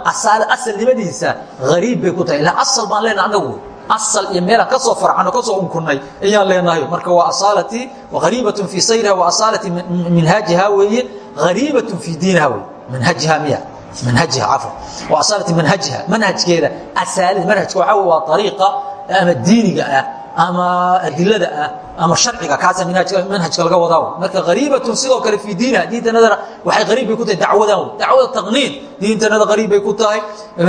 asalnimadiisa hariib bay ku tahay. Ila asal baan leenaha annagu asal iyo meelaan ka soo farcano ka soo unkunay ayaan leenahay. Marka waa asaalati hariibatun fii sayriha wa asaalati minhaajiha weeye. Hariibatun fii diiniha wey manhajiha miya manhajiha cafwan wa asaalati manhajiha manhajkeeda asaalida manhajka waxaa wey waa ariiqa ama diiniga ah ama adilada ah ama harciga kaasa manhajka laga wadaa marka ariibatun sidoo kale fii diiniha diintanadana waxay ariib bay ku tahay dacwadan dacwada taqniin diintanada ariib bay ku tahay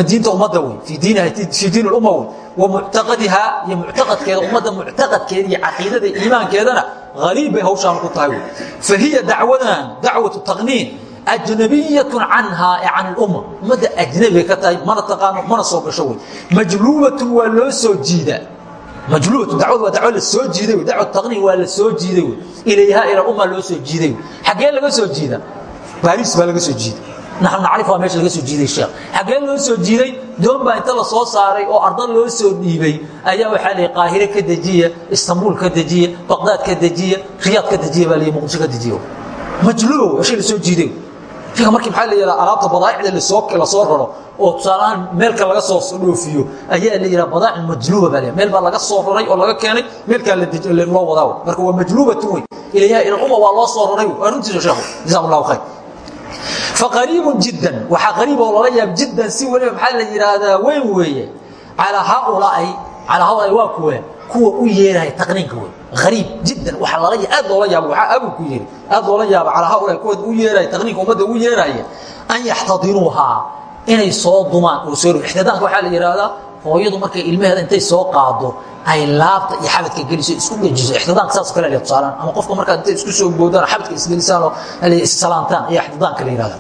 diinta ummadda wey fii diiniha fii diin umma wey wa muctaqadiha iyo muctaqadkeeda ummadda muctaqadkeeda iyo caqiidada iimaankeedana ariib bay hawshaan ku tahay wey fa hiya dacwadan dacwatu taqniin ajnabiyatun canhaa ee can ilumma ummadda ajnabi bay ka tahay mana taqaano mana soo gasho wey majluubatun waa loo soo jiida majluubatu dacwad waa dacwo la soo jiiday dacwa taqniin waa la soo jiiday wey ilayha ila umma loo soo jiiday wey xaggee laga soo jiida baariis baa laga soo jiiday naxnu nacrif waa meesha laga soo jiiday sheekh xaggee loo soo jiiday doon baa inta la soo saaray oo ardan loo soo dhiibay ayaa waxaa la qaahire ka dejiya istanbuul ka dejiya baqdaad ka dejiya riyaad ka dejiya baa la muqdisho ka dejiya majluuba shay la soo jiiday markii maxaa la yidhaha alaabta badaa'icda la soo raro oo tusaalahaan meelka laga soo dhoofiyo ayaa la yidhaha badaa'ic majluuba baa meel baa laga soo raray oo laga keenay meelkaa loo wadaa marka waa majluubatun wey ilayaha ila umma waa loo soo raray waa runtiisa sheekhu jazakum allahu khayr faqariibun jiddan. Waxaa qariib oo lala yaab jiddan si weliba maxaa la yidhaahdaa weyn weeye. Calaa haaulaai calaa haaulaai waa kuwe kuwa u yeeraya taqniinka wey ariib jiddan waa lala aad loola yaaba waxaa abu ku yidhi aad loola yaaba calaa haulaa kuwa u yeeraya taqniinka ummadda u yeeraya an yaxtadinuuhaa inay soo dumaan oo soo ixtidaanka waxaa la yidhaahdaa hooyadu markay ilmaheeda intay soo qaado ay laabta iyo xabadka geliso isku gejiso ixtidaanka saas kale la tusaalaan. Ama qofka markaad intay isku soo boodaan xabadka isgelisaan oo issalaantaan ayaa ixtidaanka la yidhahda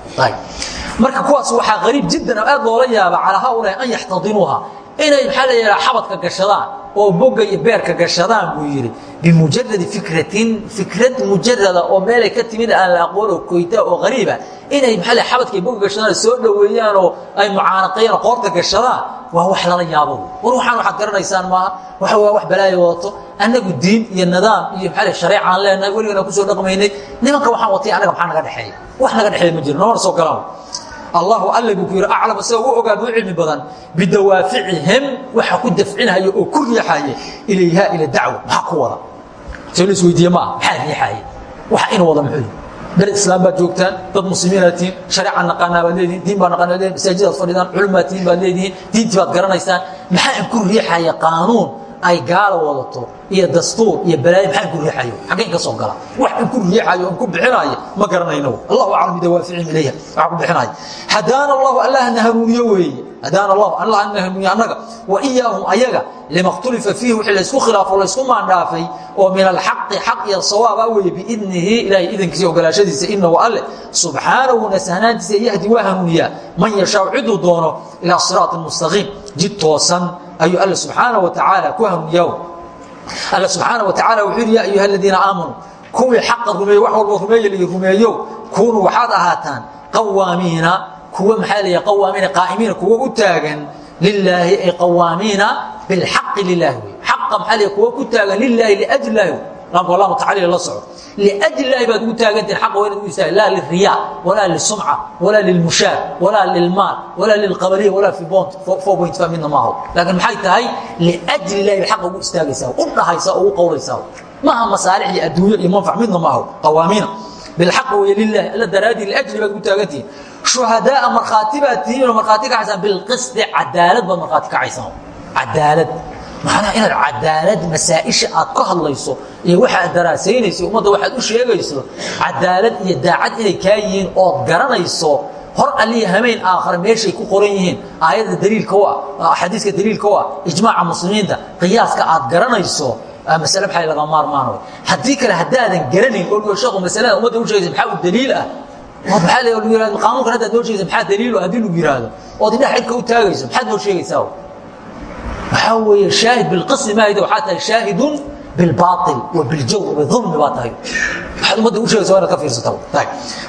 marka kuwaas waxaa qariib jiddan aad loola yaaba calaa haulaa an yaxtadinuuhaa inay maxaa la yidhaha xabadka gashadaan oo boga iyo beerka gashadaan buu yidhi bimujaradi fikratin fikrad mujarada oo meelay ka timid aan la aqoon oo koyta oo qariiba inay maxaa la xabadka boga gashadaan soo dhoweeyaan oo ay mucaanaqeeyaan oo qoorta gashadaan waa wax lala yaabo. War waxaan waxaad garanaysaan maaha waxa waa wax balaayo wadato annagu diin iyo nidaam iyo maxaa la shareecaan leenahay weligana ku soo dhaqmaynay nimanka waxaan watay annaga maxaa naga dhexeeya wax naga dhexeeya ma jiro noona soo galaan allahu alle buu ku yidhi aclam isaga u ogaad u cilmi badan bidawaaficihim waxa ku dafcinaya oo ku riixaya ilayha ila dacwa maxaa ku wada? Soo la isweydiiye maaha maxaa riixaya? Waxa ina wada muxuu beled islaam baad joogtaan dad muslimiinaad tihiin shareeca naqaanaa baad leedihin diin baa naqaanaa leedihin masaajidaad fadhidaan culmaad tihiin baad leedihiin diintii baad garanaysaan maxaa in ku riixaya qaanuun ay gaala wadato iyo dastuur iyo balaayo maxaa ku riixayo? Xaggeen ka soo gala. Wax in ku riixayo in ku bixinaayo ma garanayno allahu aclam bidawaaficihim ilayha waxa ku bixinaayo. Hadaana allahu allahna hanuuniyo weeye. Hadaana allahu allahna hanuuniyo annaga wa iyaahum ayaga lima khtulifa fiihi wixii laysku khilaafo laysku maandhaafay oo min alxaqi xaq iyo sawaaba weeye biidnihi ilaahay idankiisa ogolaashadiisa inahu alle subxaanahu nasahnaantiisa yahdi waa hanuuniyaa. Man yashaau ciduu doono ilaa siraati mustaqiim jid toosan ayuu alle subxaana wa tacaala ku hanuuniyaa alle subxaana wa tacala wuxuu yidhi yaa ayuha aladiina aamanuu kuwii xaqa rumeeye wax walba rumeeye layi rumeeyo kuunuu waxaad ahaataan qawaamiina kuwa maxaa la qawaamiina qaa'imiina kuwa u taagan lilaahi ay qawaamiina bilxaqi lilahi wey xaqa maxaa la kuwa ku taagan lilaahi liajli lahi laamka waa laamu tacliil la socdo. Liajli lahi baad ugu taagantihin xaqa waa inaad ugu istaagan laa liriya walaa lisumca walaa lilmushaar walaa lilmaal walaa lilqabaliya walaa fi bont four point five midna maaho laakiin maxay tahay? Liajli lahi bay xaqa ugu istaagaysaa u dhahaysaa oo ugu qowlaysaa maaha masaalix iyo adduunyo iyo manfac midna maaho qawaamiina. Bilxaq wey lilahi alla daraadii liajli baad ugu taagantihin shuhadaaa markhaati baad tihiinoo markhaati kacaysaan bilqisdi cadaalad baad markhaati kacaysaan cadaalad macnaha inaad cadaalad masaa'isha aad ka hadlayso iyo waxa aad daraasaynayso ummadda waxaad u sheegayso cadaalad iyo daacad inay kaa yihiin ood garanayso hor alliya hameen aakhare meeshay ku qoran yihiin. Aayadda daliilka u ah xadiiska daliilka u ah ijmaaca muslimiinta qiyaaska aad garanayso masale maxay laga maarmaan way haddii kale haddaadan garanayn oo sheekhu masalada ummadda u sheegaysa maxaa u daliil ah? Maxaa la yihahdo qaanuunkan haddaad noo sheegaysa maxaa daliilo haddii lagu yidhaahdo ood indhaha xidka u taagayso maxaad noo sheegaysaa waxaa weeye shaahid bilqismi maahid waxaa tahay shaahidun bilbaail wa biljawr bidulmi baa tahay. Waxaad ummadda u sheegaysa waa inaad ka fiirsata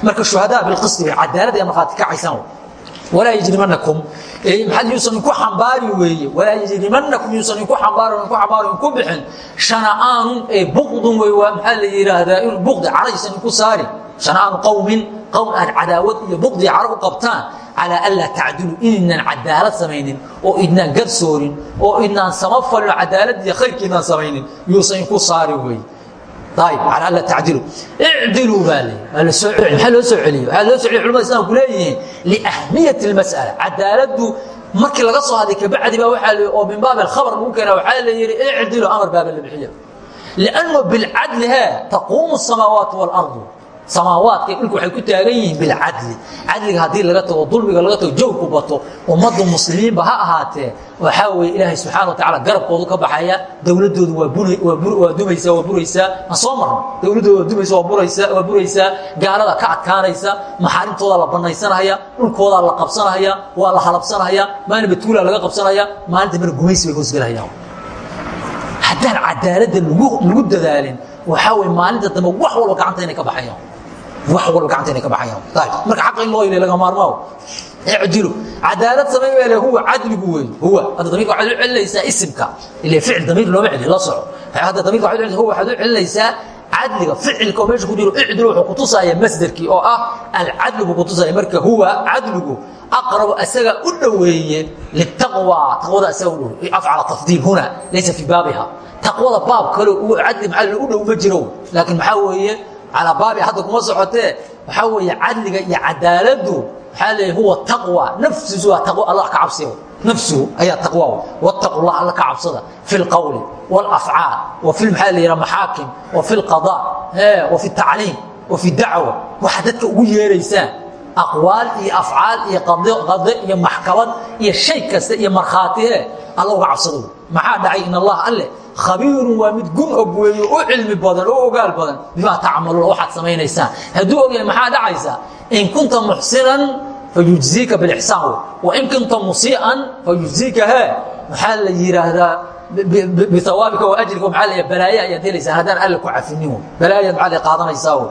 marka shuhadaa bilqismi way cadaalad ay markhaati kacaysaan walaa yajrimanakum maxaad yuusan inku xambaari weeye walaa yajrimanakum yuusan inku xambaari inku xambaari inku bixin shana'aanun ee buqdun wey waa maxaa la yidhaahdaa in buqdi cadhaysan inku saari. Shana'aanu qawmin qown aan cadaawad iyo buqdi carab u qabtaan calaa anlaa tacdilu inaynaan cadaalad samaynin oo idnaan garsoorin oo idnaan samafalin oo cadaalad iyo khayrki idnaan samaynin yuusan inku saari wey ayb calaa anlaa tacdilu icdiluu baa le maxaa loo soo celiye waxaa loo soo celiye culamada islamku leeyihiin liahmiyati اlmas'ala cadaaladdu markii laga soo hadlay kabacdi baa waaa oo min baab alkhabar lagu keena waxaa la yidhi icdilu amar baaba la bixiyo lianno bilcadli he taquumu الsamaawaat wاlardu samaawaadka dhulka waxay ku taagan yihiin bilcadli cadliga haddii laga tago dulmiga laga tago jawrku bato ummadda muslimiinba ha ahaatee waxaa weye ilaahay subxana wa tacala garabkoodu ka baxaya dowladoodu waa dumaysaa waa buraysaa ma soo marno? Dowladdoodu waa dumaysa waa buraysaa gaalada ka adkaanaysa maxaarimtoodaa la banaysanahaya dhulkoodaa la qabsanahaya waa la halabsanahaya maalin batuulaa laga qabsanaya maalinta mara gumaysi bay hoosgelahayaan haddaan cadaaladda lagu dadaalin waxaa wey maalinta dambe wax walba gacanta inay ka baxayaan wax walba gacanta inay ka baxayaan. Marka xaqa in loo ilay laga maarmaawo icdilu cadaalad samay baa le huwa cadligu wey huwa hadda damiirka waxaad u celinaysaa isimka. Ile ficil damiir looma celi la soco. Hadda damiirka waxaad u celinaysaa huwa waxaad u celinaysaa cadliga ficilka oo meesha ku jiro. Icdilu wuxuu kutusaya masderkii oo ah alcadli buu kutusaya marka huwa cadligu aqrabu asaga u dhoweeye litaqwa taqwada asaga u dhoweeye afcala tafdiil huna laysa fii baabiha. Taqwada baab kale cadli maxaa u dhow ma jiro laakiin maxaa weeye calaa baabi hadda kuma socotee waxaa weeye cadliga iyo cadaaladdu waxaa leeyahy huwa taqwa. Nafsiisu waa taqwa allah ka cabsiya nafsuhu ayaa taqwa wattaqu llah alla ka cabsada. Fi lqowli wاlafcaal wa fi maxaa la yidhaha maxaakim. Wa fi lqada wa fi tacliim. Wa fi dacwa. Waxaa dadka ugu yeeraysaan aqwaal iyo afcaal iyo qade iyo maxkamad iyo shay kasta iyo markhaatihe alla uga cabsado. Maxaa dhacay in allah alle khabiirun waa mid gun og weeyo u cilmi badan oo ogaal badan. Bimaa tacmaluuna waxaad samaynaysaan hadduu og yahay maxaa dhacaysa? In kunta muxsinan fayujziika bilixsaan wain kunta musii'an fayujziika he maxaa la yidhaahdaa biawaabika wa ajrika maxaa la balaaya ayaad helaysaa haddaan alle ku cafinin balaayaad maxaa la qaadanaysaa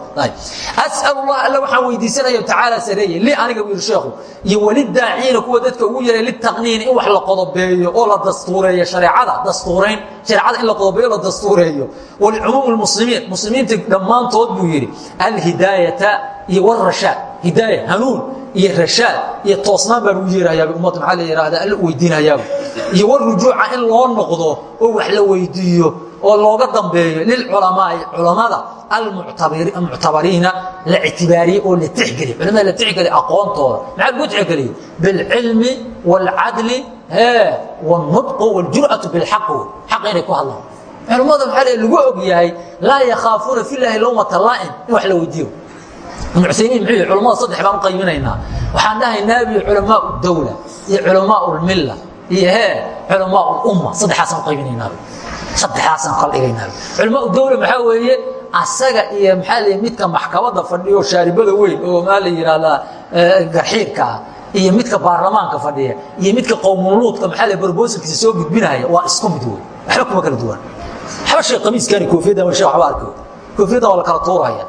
as'al allah alle waxaan weydiisanaya tacaala sareeye li aniga yidhi sheekhu iyo walidaaciina kuwa dadka ugu yeeray litaqniini in wax la qodobeeyo oo la dastuureeyo shareecada dastuurayn shareecada in la qodobeeyo la dastuureeyo walicumuumi lmuslimiin muslimiinta dhammaantood buu yidhi alhidaayata iyo warashaad hidaaya hanuun iyo rashaad iyo toosnaan baa lagu yeerahayaaba ummadda maxaa la yidhahdaa alla weydiinahayaaba iyo warujuuca in loo noqdo oo wax la weydiiyo oo looga dambeeyo lilculamaai culammada almuctabariina la ictibaariyey oo la tixgeliy culamada la tixgeliy aqoontooda maxaa lagu tixgeliyey bilcilmi wاlcadli wاnudqu wاljur'atu bilxaq xaqa inay ku hadlaan culammada maxaa lagu og yahay laa yakhaafuuna filaahi lowmata laa'im in wax la weydiiyo ibn usaymiin muxuu yihi culamada saddex baan u qaybinaynaa waxaan dhahaynaa bi culamaa dawla iyo culamaa lmilla iyo hee culamaa lumma saddexaasaan u qaybinaynaa saddexdaasaan kala dhigaynaa culamaa dawla maxaa weeye asaga iyo maxaa la midka maxkamada fadhiyo shaaribada weyn oo maa la yidhaahdaa garxiirka ah iyo midka baarlamaanka fadhiya iyo midka qowmuluudka maxaa la barbosilkiisa soo gudbinaya waa isku mid wey waxba kuma kala duwan. Waxba shay qamiiskani koofiyaddan shay waxba arko. Koofiyaddan waa la kala tuuraya.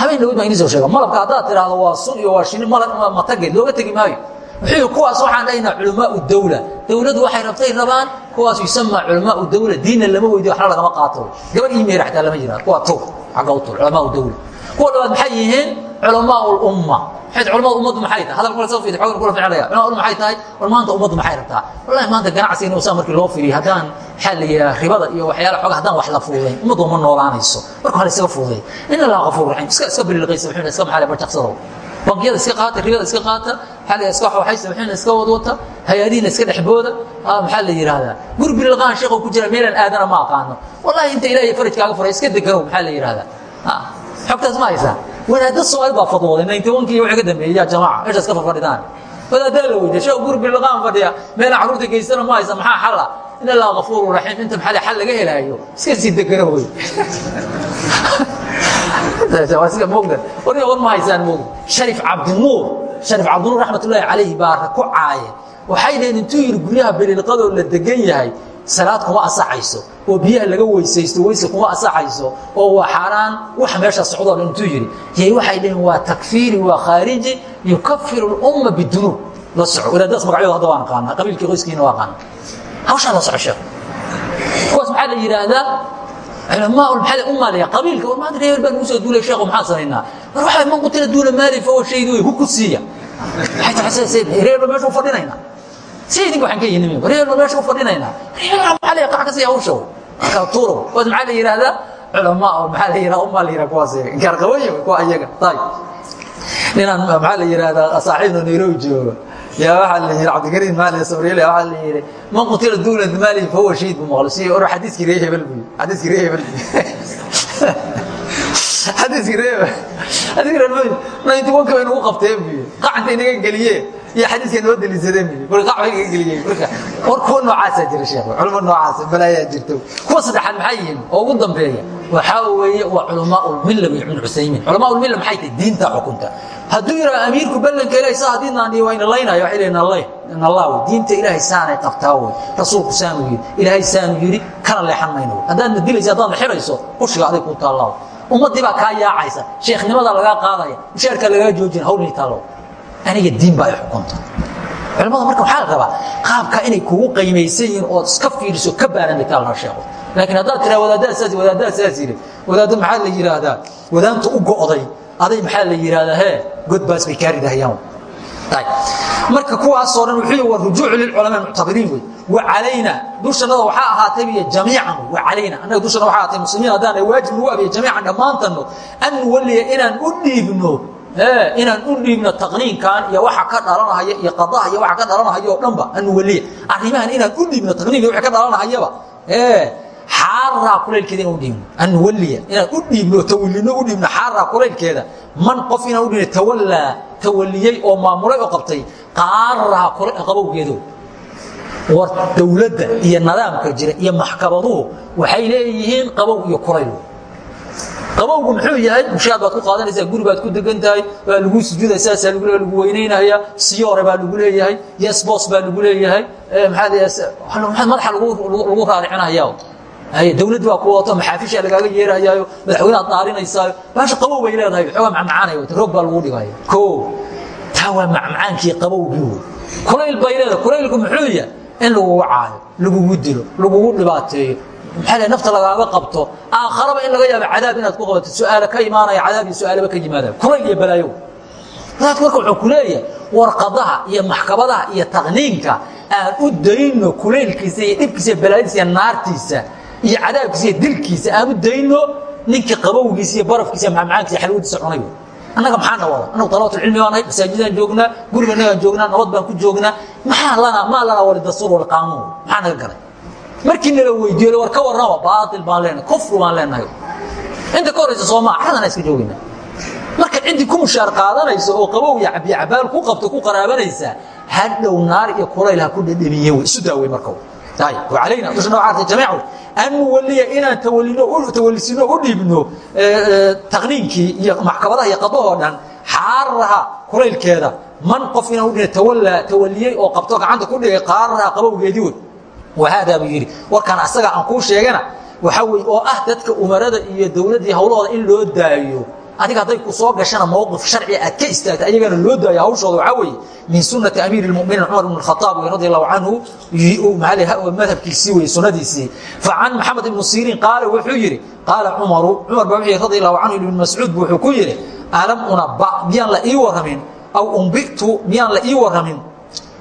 Habeen dhawd baa idiin soo sheega malabka haddaad tidhaahdo waa sun iyo waa shini mataged looga tegi maayo kuwaas waxaan dhahaynaa culamaau dawla. Dawladdu waxay rabtay rabaan kuwaas yusamaa culamaau dawla diinna lama weydiyo waxna lagama qaato. Gabadh ii meera xataa lama jiraan kuwa tur xagga u tur culamaau dawla. Kuwa dhawaad maxay yihiin? Culamaau lumma culamada ummaddu maxay tahay? Hadal kula soo fiidi xogan kula ficilaya culamada maxay tahay? War maanta ummaddu maxay rabtaa? Wallahi maanta ganacsiga inuu saa markii loo fiiriyo haddaan maxaa la yidhaha ribada iyo waxyaala xoga haddaan wax la fuudayn ummaddu ma noolaanayso. Marka hore isaga fuuday in allah qafuur raxiim iska iska bililqaysa wuxuuna iska maxaa la bankiyada iska qaata ribada iska qaata la iska wadwata hay'adihiina iska dhexbooda maxaa la yidhahdaa guri bililqaan sheekhu ku jira meelaan aadana ma aqaano. Wallahi inta ilaahay farajkaaga furay iska deganow maxaa la yidhahdaa xogtaas ma haysaa wadaadda soomaali baa fadwooday ninety-onkii wixii ka dambeeya jamaaca meeshaas ka fadhidaan wadaaddaa la weydiya sheekh guri bilqaan fadhiya meelaan carruurta geystana ma haysa maxaa xalla in allah gafuuru raxiim inta maxaa xal laga helaayo? Iska sii degano wey warniga war ma haysaan moogda sharif cabdinuur sharif cabdinuur raxmatullaahi calayhi baa ku caaye. Waxay dhaheen intuu yidhi guryaha beliilqadoo la degan yahay salaad kuma asaxayso oo biyaha laga weysaysto weyse kuma asaxayso oo waa xaaraan wax meesha socdoo dhan intuu yidhi. Yay waxay dhaheen waa takfiiri waa khaariji yukafiru lumma bidunuub la soco. Wadaadaas magacyooda hadda waan aqaanaa qabiilkii qoyskiina waa aqaana hawshaa la soco sheekh. Kuwaas maxaa la yidhaahdaa culamaa maxaa u maaliya qabiilka war maanta reer baa nagu soo duulay sheekhu maxaa samaynaa war waxa man qutila duula maali fawa shaydu way ku siiya reer baa meesha u fadhinaynaa. Sayidinka waxaan ka yihiin reer baa meesha u fadhinaynaa. Reer maxaa la qac ka siiya hawsha marka tuuro waad maxaa la yidhaahdaa culamaa maxaa la yidhahdaa umaa la yidhaha kuwaas gaarqabaye kuwa iyaga. Ayib ninaan maxaa la yidhahdaa saaxiibna nairobi jooga yaa waxaa la yidhi cabdikariim maali sabriile waxaa la yidhi man qutila duuna maalihi fahuwa shahiid buu maqlay. Si or xadiiskii ree hebel buu xadiiskii ree hebel. Xadiiskii ree hebel. Xadiiskii ree hebel. Ninety one ka bay nagu qabteen buu yidhi. Qacanta inaga geliye iyo xadiiska noo marka war kuwa noocaasaa jira sheekh. Culimo noocaasa balaayaa jirta kuwa saddexaad maxay yihiin? Oo ugu dambeeya waxaa weeye waa culamaa ulmilla wey ibnu cusaymiin culamaa ulmilla maxay tahay? Diinta xukunta. Hadduu yidhaha amiirku ballanka ilahay saa haddii naandhiyo waa inalaynayo waxay leeyihiin allay inallah wey diinta ilaahay saanay qabtaa wey rasuulku saanuu yidhi ilaahay saanuu yidhi kana leexan mayno wey haddaadna dilaysa haddaadna xirayso qushiga aday kuu taallaa ummaddii baa kaa yaacaysa. Sheekhnimadaa lagaa qaadaya mushaarkaa lagaa joojina hawlnii taallo aniga diin baa ay xukunta. Culimmada marka waxaa la rabaa qaabka inay kugu qaymaysan yihiin ood iska fiiriso ka baarandegtaa la sheego laakiin haddaad tiraa wadaaddaa saas wadaaddaa saas yidhi. Wadaadda maxaa la yidhaahdaa? Wadaanta u go'day aday maxaa la yidhaahdaa? Hee godbaas bay kaa ridahayaan marka kuwaasoo dhan wuxuu wa rujuucu lilculamaa muctabiriin wey. Wa calayna. Dushannada waxaa ahaatay biyo jamiican wa calayna. Annaga dushana waxaa ahaatay muslimiin haddaan waajib nagu abiya jamiican dhammaantanno an nuwalliya inaan u dhiibno inaan u dhiibno taqniinkan iyo waxa ka dhalanahaya iyo qadaha iyo waxa ka dhalanahaya oo dhanba an nuwalliya arrimahan inaan u dhiibno taqniinka waxa ka dhalanahayaba xaaraa kulaylkeeda inaan u dhiibno an nuwalliya inaan u dhiibno tawallino u dhiibno xaaraa kulaylkeeda. Man qof inaan u dhiibno tawallaa tawalliyey oo maamulay oo qabtay qaaraha qabowgeedo. War dowladda iyo nidaamka jira iyo maxkamaduhu waxay leeyihiin qabow iyo kulayl qabowgu muxuu yahay mushaad baad ku qaadanaysaa guri baad ku degan tahay waa lagu sujuuda saasaa lagu weynaynaya siyoore baa lagu leeyahay yesbos baa lagu leeyahay maxaa madaxa lagu raaricinaya dawladdi baa ku wato maxaafisha lagaaga yeerayaayo madaxweynead dhaarinaysaayo baasha qabow bay leedahay xoogaa macmacaanay roog baa lagu dhigaya o taa waa macmacaankii qabowgii wey kulayl bay leedahay kulaylku muxuu yahay in lagugu caayo lagugu dilo lagugu dhibaateeyo maxaa le nafta lagaaga qabto aakharaba in laga yaabo cadaab inaad ku qabato su'aale ka imaanaya cadaab iyo su'aalaba ka yimaadaya kulayl iyo balaayo wadaadku marka wuxuu ku leeyahay warqadaha iyo maxkamadaha iyo taqniinka aan u dayno kulaylkiisa iyo dhibkiisa iyo balaayadiisa iyo naartiisa iyo cadaabkiisa iyo dilkiisa aan u dayno ninkii qabowgiisa iyo barafkiisa iyo macmacaankiisa iyo xalwadiisa cunay annaga maxaana wada annagu dalabatulcilmi baan nahay masaajidaan joognaa guriga nagaan joognaa nabad baan ku joognaa maxaa lana maa lana wali dastuur wali qaanuun maxaa naga galay markii nala weydiiyo war ka warrama baail baan leenahay kufru baan leenahay. Inta ka horaysa soomaa caradana iska joogayna marka ciddii ku mushaar qaadanaysa oo qabow iyo cabiyo cabaal ku qabto ku qaraabanaysa hadhow naar iyo kulayl ha ku dhedhemiye wey isu daawey marka alayna dusha noocaarta jamiic wey an nuwaliya inaan tawalino tawalisino u dhiibno taqniinkii iyo maxkamadaha iyo qadahoo dhan xaaraha kulaylkeeda. Man qof inaan u dhina tawalla tawaliyey oo qabto gacanta ku dhigay qaaraha qabowgeedii wey wahaadaa buu yidhi warkaan asaga aan kuu sheegana waxaa weye oo ah dadka umarada iyo dowladdii hawlahooda in loo daayo adiga hadday ku soo gashana mowqif sharciga aad ka istaagta ayagana loo daayo hawshooda waxaa weeye min sunati amiiri اlmuminiin cumar ibn khaaab wey radi allahu canhu madhabkiisii wey sunadiisii facan maxamed ibnu siriin qaala wuxuu yidhi qaala cumaru cumar baa wuxuu yidhi radi allahu canhu ibn mascuud bu wuxuu ku yidhi alam unaba miyaan la ii warramin aw umbitu miyaan la ii warramin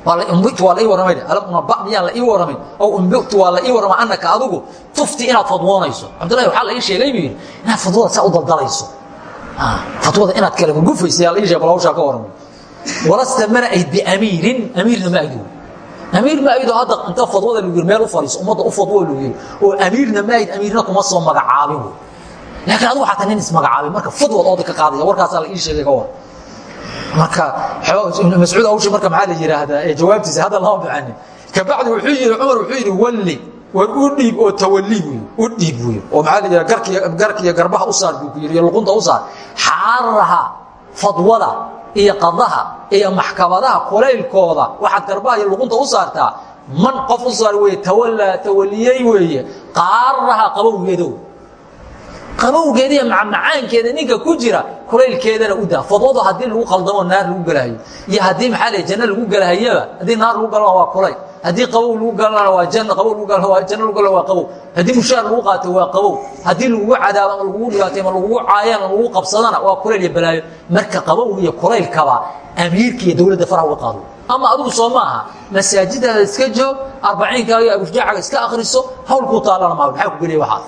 umbitu waa la ii warramay alam unaba miyaan la ii warramin aw umbitu waa la ii warrama annaka adigu tufti inaad fadwoonayso cabdullahi waxaa la ii sheegay buu yidhi inaad fadwada saa u daldalayso. Fatwada inaad kala gugufaysa yaa la ii sheeg bal hawshaa ka warramay walasta mana ayd biamiirin amiirna ma aydo amiir ma aydo hadda inta fadwada lagu yiri meel u fadhiiso ummadda u fadwo lagu yiri oo amiirna ma ayd amiirna kuma soo magacaabin. Laakiin adigu xataa nin ismagacaabay marka fadwad ooda ka qaadaya warkaasaa la ii sheegay ka war marka mascuud hawshi marka maxaa la yidhaahdaa ee jawaabtiisa hadda lama bicanin kabacdi wuxuu yidhi cumar wuxuu yidhi walli war u dhiib oo tawalli buy u dhiib buy oo maxaa la yidhaha garkiyo garbaha u saar buu ku yidhi iyo luqunta u saar. Xaaraha fadwada iyo qadaha iyo maxkamadaha kulaylkooda waxaad garbaha iyo luqunta u saartaa man qof u saar weye tawallaa tawaliyey weeye qaaraha qabowgeedo qabowgeeda iyo macmacaankeeda ninka ku jira kulaylkeedana u daa. Fadwadu haddii lagu qaldamo naar lagu gelahayo iyo haddii maxaa la janno lagu gelahayaba haddii naar lagu galana waa kulayl haddii qabow lagu galana waa janna qabow lagu galana waa janno lagu galana waa qabow. Haddii mushaar lagu qaato waa qabow. Haddii lagugu cadaabo ama lagugu dhibaatay ama lagugu caayaan ama lagugu qabsadana waa kulayl iyo balaayo. Marka qabow iyo kulaylkaba amiirka iyo dowladda faraha uga qaado. Ama adigu soo maaha masaajidaada iska joog arbaciinkaaga iyo abushjaacaga iska akriso hawl kuu taalana maa maxaa ku geliya waxaas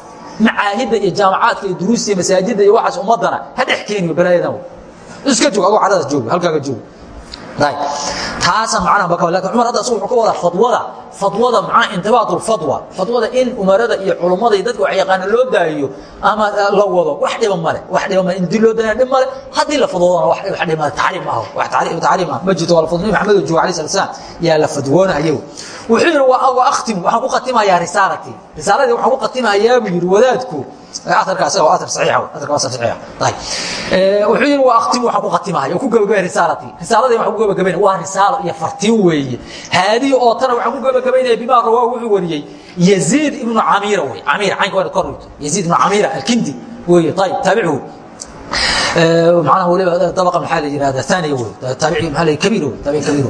macaahidda iyo jaamacaadka iyo duruusta iyo masaajidda iyo waxaas ummaddana ha dhex keeniyo balaayadan iska joog adoo cadadaas joog halkaaga joog taasa macnaha baka laakiin cumar hadda asagu wuxuu ka wadaa fadwada fadwada macnaha intibaat lfadwa fadwada in umarada iyo culummada iyo dadka wax yaqaana loo daayiyo ama la wado wax dhiba male wax dhiba male in dib loo daaya dhib male haddii la fadwoodana wax dhib male taxriim ah wax taxriim ah ma jirto waa la fadwo nabi maxamed oo jooga alayhi salatu salaam yaa la fadwoonaya wuxuu yidhi wa akhtimu waxaan ku khatimayaa risaalatii risaaladii waxaan ku khatimayaa buu yidhi wadaadku aarka asaga waa aar saxiixa aarka waa saxiixa. Ayib. Wuxuu yidhi waa akhtimu waxaan ku khatimahaya oo ku gabagabaya risaalati. Risaaladii waxaan ku gabagabayna waa risaalo iyo fartiin weeye. Haadii oo tana waxaan ku gabagabaynaya bimaa rawaa wuxuu wariyey yaziid ibnu camiira wey camiir caynka waa kor dhigto yaziid ibnu camiira alkindi weeye. Ayib taabicu manaha waliba dabaqa maxaa la yihahda aniga wey taabici maa kabiir wey taabici kabiir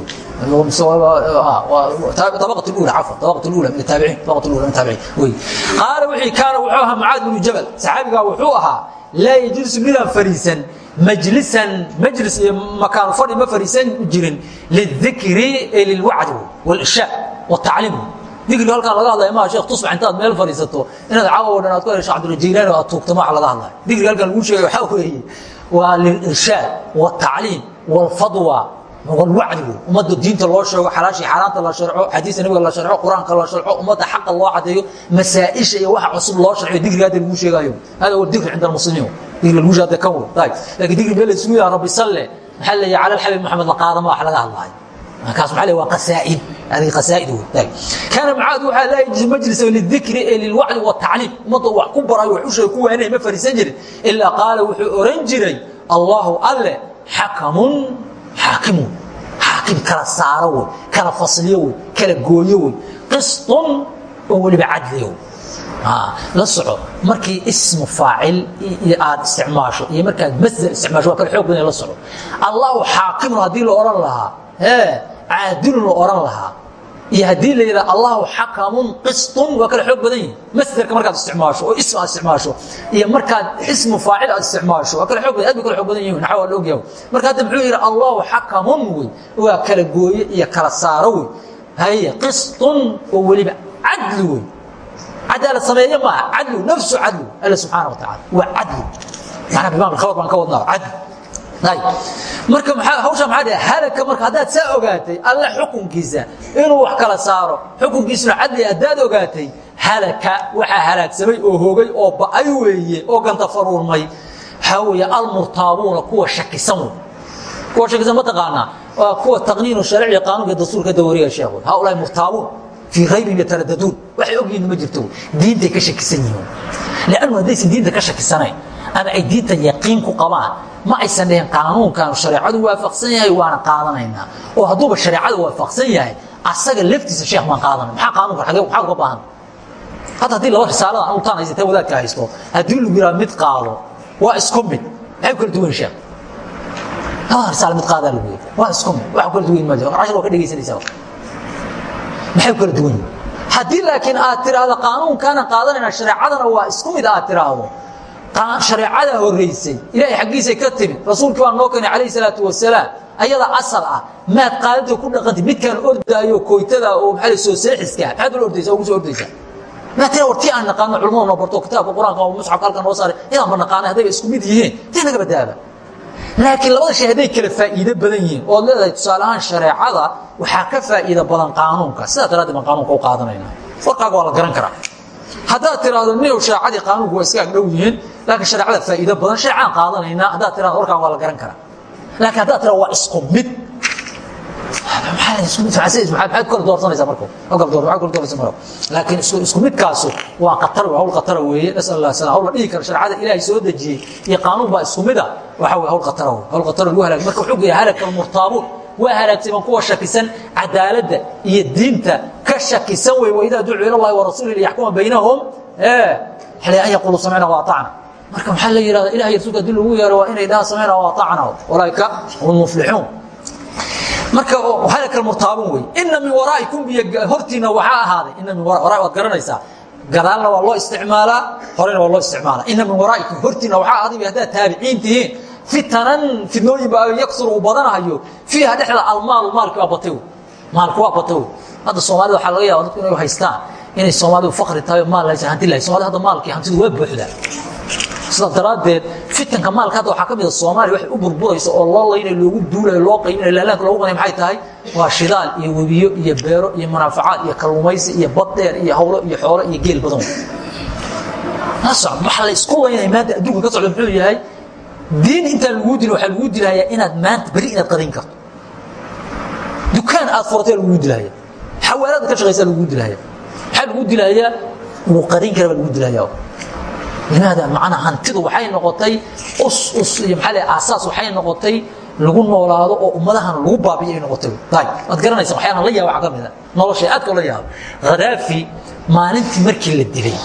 dabaqat lula cafwan dabaqat lula min taabicin dabaqat lula min taabicin wey qaala wixii kaana wuxuu ahaa mucaad binu jabal saxaabigaa wuxuu ahaa laa yajlisu midaan fariisan majlisan majlis iyo makaanu fadhi ma fariisan jirin lidikri ee lilwacdi wey walishaa wtacliim digriga halkaa laga hadlaya maha sheekh tusbax intaad meel fadhiisato. Inaad caawo dhan aad ku hesho cabdulajaylaani aad tuugto maxa laga hadlaya digriga halkan laguu sheegay waxaa weeye waa lilirshaad waaltacliim waalfadwa walwacdigu ummadda diinta loo sheego xalaashii xaaraanta la sharco xadiista nabiga la sharco qur'aanka la sharco ummadda xaqa loo cadeeyo masaaisha iyo waxa cusub loo sharciyo digriga hadda lagu sheegayo hada huwa digri cinda almuslimiin. Digri lagu sheegada kan wey laakiin digri meel la isugu yaha rabbi salle maxaa leeyahay cala alxabiib maxamed la qaada ma wax laga hadlayo markaas maa waa asaaid adig asaaid wadaag kaana mucaad waxaa laa yajlisu majlisan lidikri ee lilwacdi watacliim ummadda wax ku barayo wax u sheeg ku waanay ma fariisan jirin. Ilaa qaala wuxuu oran jiray allaahu alle xakamun xaakimun. Xaakim kala saaro wey kala fasliyo wey kala gooyo wey qisطun oo weliba cadliyo wey ah, la soco. Markii ismu faacil aad isticmaasho iyo markaad masder isticmaasho waa kale xoog badan la soco. Allahu xaakimun haddii la odhan lahaa caadilun la oran lahaa. Iyo haddii la yidhaha allahu xakamun qisطun waa kala xoog badan yihiin masderka markaad isticmaasho oo ism aad isticmaasho iyo markaad ismu faacil aad isticmaasho waa xoog badan aad bay kala xoog badan yihiin naxwa waa la ogyahay marka hadda muxuu yidhi allahu xakamun wey waa kala gooye iyo kala saaro wey haye qisطun oo weliba cadli wey cadaalad sameeye maaha cadlu nafsu cadlu alla subxaana wa tacala waa cadli macnaa bimaam khabar baan ka wadnaa cadli marka hawsha maxaa dhihi halaka marka haddaad saa ogaatay alle xukunkiisa inuu wax kala saaro xukunkiisuna cadli haddaad ogaatay halaka waxaa halaagsamay oo hogay oo ba'ay weeye oo ganta faruurmay. Waxaa weeye almurtaabuuna kuwa shakisan wey kuwa shakisan ma taqaanaa? Waa kuwa taqniinu sharci qaanuunka dastuurka dawariya sheekh wey haulaai murtaabuun fii raybin yataraddaduun waxay ogyihiin ma jirto diintay ka shakisan yihiin. Liannu haddaysan diinta ka shakisanayn ama ay diinta yaqiin ku qabaan. Ma aysan dhihin qaanuunkan shareecadu waafaqsan yahay waana qaadanaynaa. Oo hadduuba shareecada waafaqsan yahay asaga laftiisa sheekh baan qaadanay maxaa qaanuunkan xagee maxaa uga baahan? Hadda haddii laba risaalada aan utaan haysatee wadaadka haysto haddii lagu yidhaha mid qaado waa isku mid. Maxay kala duwan sheekh? Labada risaala mid qaadaa lagu yidhi. Waa isku mid. Wax kala duwan ma jiro cashar waa ka dhegaysanaysaa maxay kala duwan? Yihin haddii laakiin aad tiraahdo qaanuunkaanan qaadanayna shareecadana waa isku mid aad tiraahdo shareecada horeysay ilaahay xaggiisay ka timid. Rasuulkii baa noo keenay calayhi salaatu wasalaam ayada asal ah maad qaadanta ku dhaqantid midkaan ordaayo koytada oo maxaa soo seexiska maxaad ula ordaysaa? Ugu soo ordaysaa? Maa tira war tii aan naqaano culimadu noo barto kitaabka qur'aanka oo musxafka halkan noo saaray idaan ba naqaanay haddayba isku mid yihiin? Tii naga badaaba laakiin labada shay hadday kala faa'iido badan yihiin ood leedahay tusaale ahaan shareecada waxaa ka faa'iida badan qaanuunka. Sidaa daraaddeed baan qaanuunka u qaadanayna warkaaga waa la garan karaa. Haddaad tiraahdo niyow shareecadii qaanuunku waa iska agdhow yihiin laakiin shareecada faa'iido badan shareecaan qaadanaynaa haddaad tirahdo warkaaga waa la garan karaa. Laakiin haddaad tirahdo waa isku mid. Maxaad kala doorsanaysaa marka? Kala doorsanaysa marka? Laakiin isku midkaasu waa qatar hawl qatara weeye. Nasal allah salam hawl la dhihi karo shareecada ilaahay soo dejiyey iyo qaanuun baa isku mid ah waxa weye hawl qatara wey hawl qatara lagu halaag marka wuxuu geeya halaka almurtaabuun waa halaagsaman kuwa shakisan cadaaladda iyo diinta ka shakisan wey waidaa ducuu ila allahi warasuuli liyaxkuma baynahum xilay an yaqulu samicna waatacna marka maxaa la yidhahda ilahay rasuulka haddii lagu yeero waa inay dhaha samicna waatacna walaaika hum muflixuun. Marka waxaa kala murtaabin wey ina min waraa'ikum iyo hortiina waxaa ahaaday ina min waraa waad garanaysaa. Gadaalna waa loo isticmaalaa horena waa loo isticmaalaa. Ina min waraa'ikum hortiina waxaa ahaaday haddaad taabiciin tihiin. Fitanan fidnooyin baa yaksur uu badanahayo. Fiiha dhexda almaalu maalki waa batay maalku waa batay wey hadda soomaalida waxaa laga yaaba dadku inay haystaan inay soomaalidu fakri tahay oo maal haysan hanti lahay somalida hadda maalkii hantidu waa buuxdaa sidaa daraaddeed fitanka maalka hadda waxaa ka mida soomaaliya waxay u burburayso oo loo laynayo loogu duulayo loo qaybinayo laalaanka loogu qanay maxay tahay? Waa shidaal iyo webiyo iyo beero iyo manaafacaad iyo kalluumaysi iyo bad dheer iyo hawlo iyo xoolo iyo geel badan. Waxa la isku laynaya maanta. Adduunka ka socda muxuu yahay diin intaan laguu dilin waxaa laguu dilahayaa inaad maanta beri inaad qadayn karto. Dukaan aad furatay laguu dilahaya xawaalada ka shaqaysaa laguu dilahaya maxaa laguu dilahayaa wuu qadayn kara baa laguu dilahaya limaada macnaa hantidu waxay noqotay us us iyo maxaa leh aasaas waxay noqotay lagu noolaado oo ummadahan lagu baabiyo ay noqotay. Tay waad garanaysa waxyaalan la yaaba waxaa ka mid a yaabo. Khadaafi maalintii markii la dilay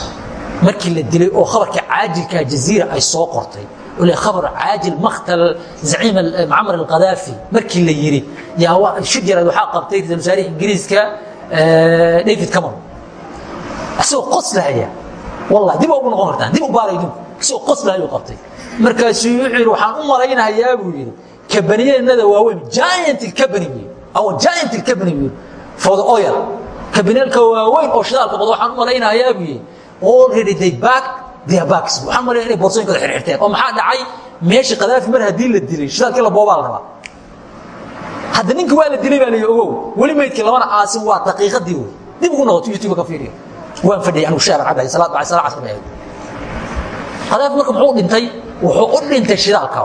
markii la dilay oo khabarka caajilka jaziira ay soo qortay ole khabar caajil maktal zaciim macmar alkhadaafi markii la yiri yaa shir jaraad waxaa qabtay ra'isul wasaarihi ingiriiska david cameron isagoo qoslahaya wallahi dib ugu noqon kartaan dib u baaray idinku isagoo qoslahayuu qabtay. Markaasuu wuxuu yidhi waxaan u malaynahayaa buu yidhi. Kabaniyeenada waaweyn giant company buu aw giant company buu for the oil. Kabineelka waaweyn oo shidaalka qodo waxaan u malaynahayaa buu yidhi. Already they back their backs. Waxaan malaya inay boorsooyinkooda xirxirteen oo maxaa dhacay? Meeshii qadaafi mar haddii la dilay shidaalkii la boobaa la rabaa. Hadda ninki waa la dilay baa la ogow weli maydkii labana aasin waa daqiiqadii wey dib ugu noqoto youtube ka fiiriyo waan fadhiyay anigu shaaban cabay salaad bacay salaad casr bay qadaafi marka muxuu dhintay wuxuu u dhintay shidaalka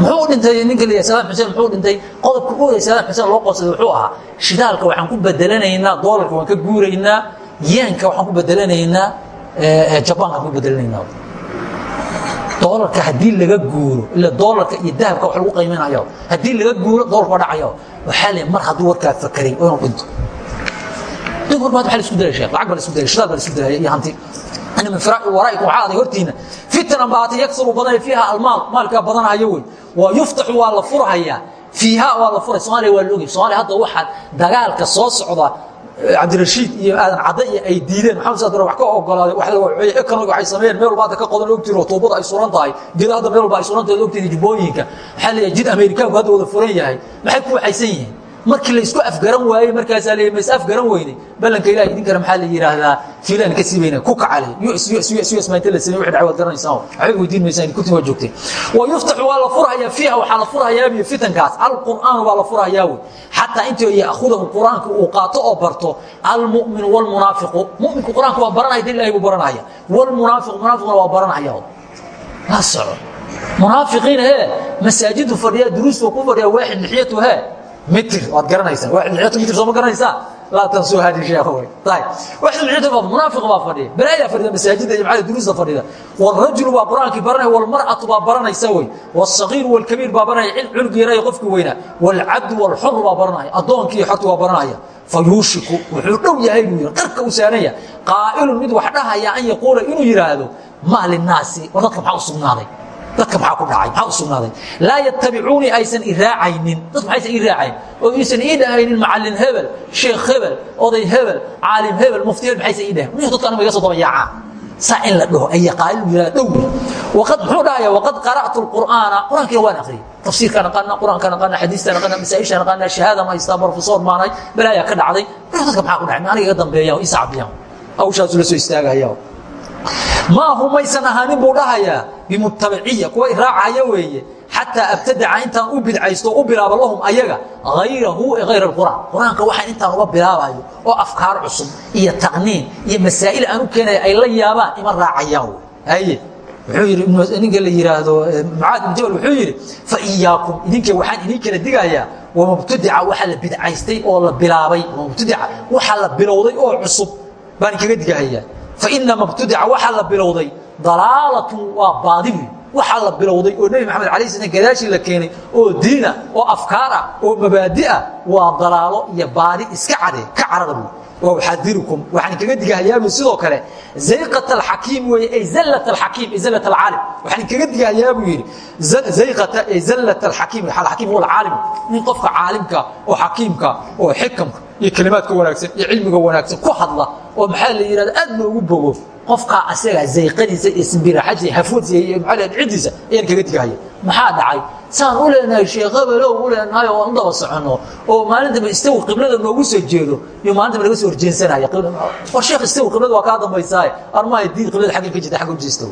muxuu u dhintay ninka la salaam xuseen muxuu dhintay qodobka u horeeyay salaam xuseen loo qosaday wuxuu ahaa shidaalka waxaan ku bedelanaynaa doolarka waan ka guuraynaa yeenka waxaan ku bedelanaynaa jabaanka ku bedelanaynaa. Doolarka haddii laga guuro ila doolarka iyo dahabka wax lagu qiiminayo haddii laga guuro doolarka waa dhacayo. Waxaa le mar hadduu warkaa fakaray oo inuu dhinto dib hormaad waa la isku dilay sheekh lacag baa la isku dilay shidaal baa la isku dilay iyo hanti. Ana min firaa'i waraa'ikum waxaa aday hortiina fitnan baatay yaksuru badanaya fiiha almaal maalkaa badanahayo wey waa yuftaxu waa la furhayaa. Fiiha waa la furay soomaaliya waa la ogay soomaaliya hadda waxaa dagaalka soo socda cabdirashiid iyo aadan cadde iyo ay diideen maxamed saad wax ka ogolaaday wax la waceeyey economic waxay sameeyeen meel walba hadda ka qodan ogtiiro tuubada ay suran tahay geeda hadda meel walba ay suran tahay ogtiida jubbooyinka maxaa leeyahay jid ameerikaanku hadda wada furan yahay maxay ku waxaysan yihiin markii laysku afgaran waayey markaasaa leeyahay mays afgaran weynay ballanka ilahi idinkana maxaa la yidhaahdaa fiilaan ka siibayna ku kacale maanta la sameeyey wixii dhacwaad garanaysaan. Waxbay weydiin maysaan kuntii waa joogteen wa yuftaxu waa la furhayaa fiiha waxaa la furhayaa biyo fitankaas. Alqur'aan waa la furhayaa wey. Xataa intii ya'khudahu qur'aanka uu qaato oo barto almu'minu walmunaafiqu. Mu'minku qur'aanka waa baranaya dil ilahi buu baranaya. Walmunaafiqu munaafiquna waa baranaya la soco. Munaafiqiina hee masaajidu fadhiya duruustu ku fadhiya waaxid lixiyatu mitir waad garanaysaa. Mitir soo ma garanaysaa? Laa tansuu hadi shay munaafiq baa fadhiya. Balaayaa fadhida masaajidda jamcada duruusta fadhida walrajulu baa qur'aankii baranaya walmar'atu baa baranaysa wey wاsagiiru walkabiir baa baranaya cunugi yaraya qofkii weynaa walcabdu walxuru baa baranaya addoonkii xortu waa baranaya. Fayuushiku wuxuu dhow yahay buu yidhi qarka usaanaya qaa'ilun mid wax dhahaya an yaquula inuu yidhaahdo maa linaasi war dadka maxaa u sugnaaday? Dadka maxaa ku dhacay? Maxaa u sugnaaday? Laa yattabicuunii aysan i raacaynin. Dadku maxaysan ii raacayn oo iisan ii dhahaynin macallin hebel sheekh hebel oday hebel caalim hebel mufti hebel maxaysan ii dhahayn nih dadka aniga iga soo daba yaacaa? Saa in la dhaho ay qaalilu yidhahda dhow waqad muxuu dhahaya waqad qara'tu alqur'aana. Qur'aankiina waan akhriyay tafsiirkaan aqaana qur'aankaan aqaana xadiistaan aqaana masaa'ishaan aqaana shahaada ma haystaa profesor maanay balaayaa ka dhacday. Dadka maxaa ku dhacay? Ma aniga iga dambeeya ii sacbiya hawshaasu la soo istaagaya maa humaysan ahaanin buu dhahayaa bimutabiciya kuwa iraacaya weeye xataa abtadaca intaan u bidcaysto u bilaabo lahum ayaga hayrahu hayr qur'aan qur'aanka waxaan intaan uga bilaabayo oo afkaar cusub iyo taqniin iyo masaa'il aan u keenaya ay la yaabaan ima raacayaan haye wuxuu yidhi ninka la yidhaahdo mucaad ibn jabal wuxuu yidhi fa iyaakum idinka waxaan idin kala digayaa wamubtadica waxa la bidcaystay oo la bilaabay wamubtadica waxa la bilowday oo cusub baan kaga digahayaa faina mabtudica waxaa la bilowday dalaalatun waa baadibu waxaa la bilowday oo nebi maxamed alay slam gadaashii la keenay oo diina oo afkaar ah oo mabaadi ah waa dalaalo iyo baadi iska cade ka carara waa uxadirukum waxaan kaga digahayaabu sidoo kale zayqat alxakiim weeye ay zallat alxakiim ay zallat waxaan kaga digahayaa buu yidhi zayqata ay zallat alxakiim alxakiim huwa alcaalim nin qofka caalimka oo xakiimka oo xikamka iyo kelimaadka wanaagsan iyo cilmiga wanaagsan ku hadla oo maxaa la yidhahda aad loogu bogo qofkaa asaga zayqadiisa iyo simbiraxadiisa hafoodsiya iyo maxaa ciddiisa ayaan kaga digahaya maxaa dhacay? Saan u leenahay sheekh habelow u leenahay oo aan u daba soconno oo maalintaba istawi qiblada noogu soo jeedo iyo maalintaba naga soo horjeensanaya war sheekh istawi qiblada waa kaa dambaysaaye armahay diin qiblada xagga ka jirta xagga ujeesta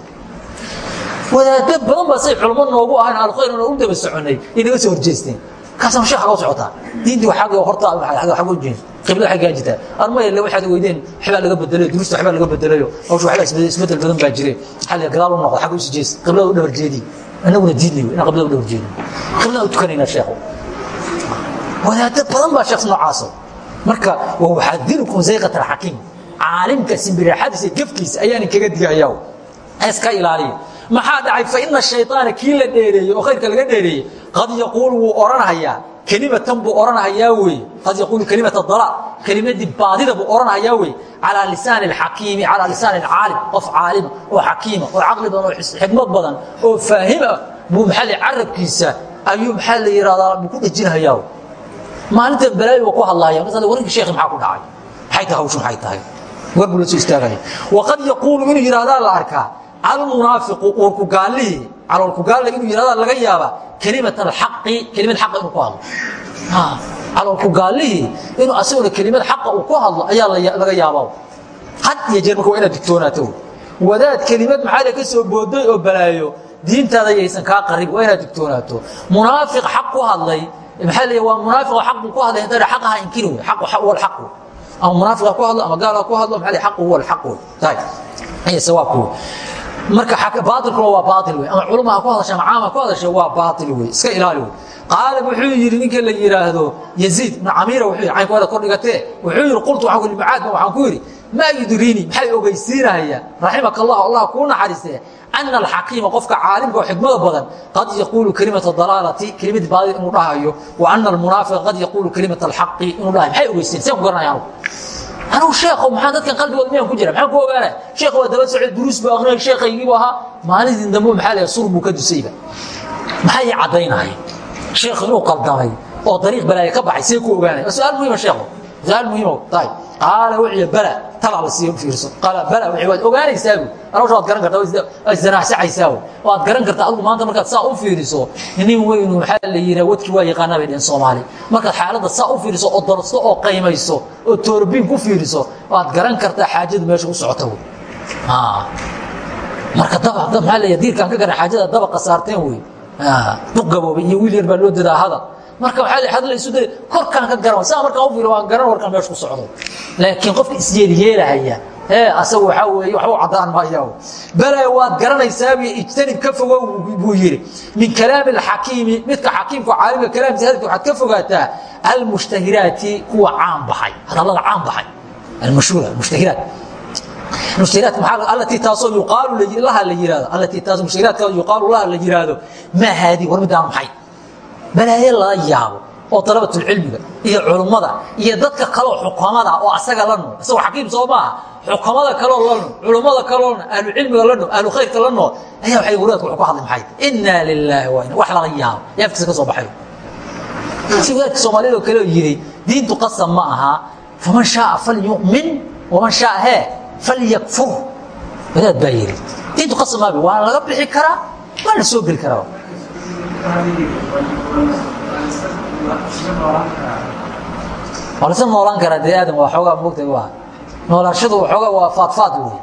wadaado badan baa say culamo noogu ahayn alkhayr oo u daba soconnay iyo naga soo horjeesteen kaasama sheekh aga socotaa diintii waxaaga hortaa xagga ujeesta qiblada xaggaa jirtaa armayale waxaad weydeen waxbaa laga bedelayo duruusta waxbaa laga bedelayo. Hawsha waxbaa isbeddel badan baa jire maxaa la gadaal u noqda xagga usi jees qiblada u dhabar jeedii anaguna diidnay inaan qiblada u dhabar jeedin qiblada u tukanayna sheekhu. Wadaado badan baa sheekh noocaaso marka waa waxaadirukum zayqat alxakiim caalimka simbiraxadiisa gafkiisa ayaan kaga digayaa iska ilaaliya maxaa dhacay? Faina shayaana kii la dheereeyey oo khayrka laga dheereeyey qad yaquul wuu odhanhayaa kelimatan buu odhanhayaa weye qad yaquulu kelimata dala. Kelimadii baadida buu odhanhayaa weye calaa lisaani اxakiimi calaa lisaani اcaalim qof caalima oo xakiima oo caqli badan oo xikmad badan oo faahim ah buu maxaal carabkiisa ayuu maxaa la yihahdaa buu ku dhejinhayaa maalintan balaayo waa ku hadlaaya markaas warrnki sheekhi maxaa ku dhacay? Maxay tahay hawshu? Maxay tahay? War buu la soo istaagaya. Waqad yaquulu inuu yihahdaa la arkaa almunaafiqu urkugaalihii caloolkugaalla inuu yidhahdaa laga yaabaa kelimat alxaqi kelimad xaqa inuu ku hadlo. Caloolkugaalihii inuu asaguna kelimad xaqa uu ku hadlo ayaa laga yaabaa. Had iyo jeer marka waa inaad digtoonaato wadaad kelimad maxaa ka soo booday oo balaayo? Diintaada yaysan kaa qarin waa inaad digtoonaato. Munaafiq xaq ku hadlay maxaa leeya waa munaafiq oo xaq buu ku hadlay haddana xaqaha inkiri wey xaq huwa alxaq wey ama munaafiqa ku hadlo ama gaala ku hadlo maxaa leeya xaqu huwa alxaq wey tahay iyo sawaabku marka baailkuna waa baail wey ama culuma ha ku hadasha ama caam ku hadasha waa baail wey iska ilaali wey qaala wuxuu yidhi ninka la yidhaahdo yaziid ibnu camiira wuxuu yidhi caynku wada kor dhigatee? Wuxuu yidhi qultu waxaan ku yidhi mucaad waxaan ku yidhi maa yudriini maxay ogeysiinahayaan? Raximaka allah allah kuu naxariistee. Ana alxakiima qofka caalimka oo xikmada badan qad yaquulu kelimata dalaalati kelimad baadil inuu dhahayo wa ana almunaafiqa qad yaquulu kelimata alxaqi inuu dhahayo. Maxay ogeysiin seen ku garanaya anugu sheekho maxaa dadkan qalbigooda miyaan ku jira? Maxaan ku ogaanaya sheekh waa daba socod duruus buu aqrinay sheekaygiibu ahaa. Maalintii dambe maxaa la sur buu ka dusayba maxay caddaynaya sheekhu inuu qaldamay oo dariiq balaaye ka baxay see ku ogaanaya waa su'aal muhiima sheekhu. Su'aal muhiima tahay qaala wuxuu bala talaa la siiyo fiirso qaala bala wuxuu waad ogaanaysaa bu anawsha waad garan kartaa isdanaaxsacaysaa waad garan kartaa adigu maanta markaad saa u fiiriso nin weynu maxaa la yidhaha wadkii waa yaqaanaa bay dhehen soomaali markaad xaaladda saa u fiiriso oo darsto oo qaymayso oo toorbiin ku fiiriso waad garan kartaa xaajadu meesha u socota wey marka daba maxaa leeya diirkaan ka garan xaajada dabaqa saarteen wey duq gaboobay iyo wiil yar baa loo dadaa hadal marka waaa had la isu day korkaan ka garan saa markaan u fiiro waan garan warkaan meesha ku socdo. Laakiin qofka isyeelyeelahaya ee asaga waxaa weeye waxba u caddaan maayaa bala waad garanaysaab ijtanib ka fogow buu yidhi. Min kalaami alxakiimi midka xakiimka caalimka kalaamkiisa hadalka waxaad ka fogaataa almushtahiraati kuwa caan baxay. Hadallada caan baxay. Almashhuura almushtahiraat. Allatii taasoo yuqaalu laha la yiraahdo allatii taas mushahiraadka yuqaalu laha la yiraahdo maa haadi war midaan maxay balaaye lala yaabo oo dalabatulcilmiga iyo culummada iyo dadka kaloo xukamada oo asaga la nool. Isagoo xakiim soo maaha xukamada kaloo la nool culummada kaloo ahlucilmiga la nool ahlu khayrka la nool. Ayaa waxay wadaadku wuxuu ka hadlay maxay? Inaa lilaahi wa wax lala yaabo. Yaafkiisa ka soo baxay? Si wadaadka soomaaliyad oo kale oo yidhi diintu qasab ma aha. Faman shaaa falyu'min waman shaaa hee falyakfur. Wadaad baa yidhi diintu qasab maabi waa laga bixi karaa waa la soo geli karaa waa lasa noolaan karaa dee aadam waa xoogaa moogta waa. Noolaashadu xoogaa waa faadfaad wey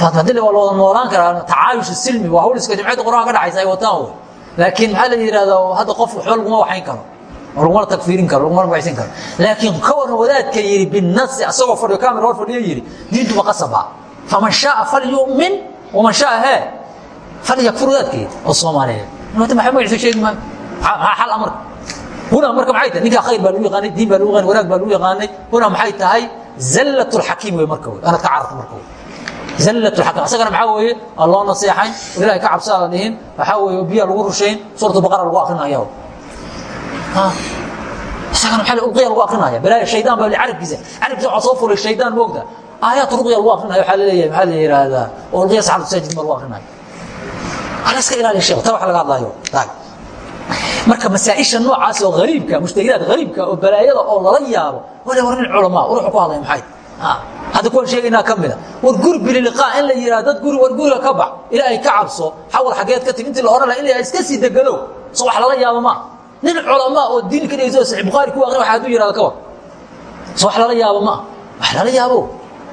faadfaadile waa la wada noolaan karaa tacaayush silmi waa hawl iska jimciyadda quraan ka dhexaysa ay wataan wey laakiin maxaa la yidhahdaa hadda qof waxba laguma waxayn karo? Lagumana tagfiirin karo lagumana magacsin karo. Laakiin ka waran wadaadka yidhi binasi asagoo fadhiyo kamera hor fadhiyo yidhi diintu ma qasaba. Faman shaaa falyu'min waman shaaa hee falyakfur wadaadka yidhi oo soomaaliyeed maanta maxaa magaciisa sheegi maayo maxaa xal amarka huna marka maxay tahay? Ninkaa khayr baa lagu yaqaanay diin baa lagu yaqaanay wanaag baa lagu yaqaanay. Huna maxay tahay? Zallat lxakiim wey marka wey anaad ka cararta marka wey zallat lxakiim asagana maxaa weeye? Waa loo naseexayn oo ilahay ka cabsaa la dhihin waxaa weeye biyaa lagu rushayn suuratu baqara lagu akrinaya isagana maxaa ruqya lagu akrinaya? Balaaya shaydaan baa carabkiisa. Carabkiisa waxaa soo fulay shaydaan moogda aayaat ruqya lagu akrinaya waxaa la leeyahay maxaa la yidhaahdaa? Oo ruqya saxaabtu saajid ma lagu akrinaya. hala iska ilaaliya sheekh ta waxa laga hadlayo. Marka masaaisha noocaas oo ariibka mushtahilaad ariibka oo balaayada oo lala yaabo wala war nin culamaa ruuxu ku hadlay maxay? Hadda kuwan sheegaynaa ka mida. War guri bililiqaa in la yidhaha dad guri war guriga ka bax ilaahay ka cabso xawal xageed ka timi intii la odhan laha in la iska sii degano so wax lala yaabo maa nin culamaa oo diin ka dhegeyso saxiix bukhaari ku aqrin waxa hadduu yidhahdo ka war so wax lala yaabo maa wax lala yaabo.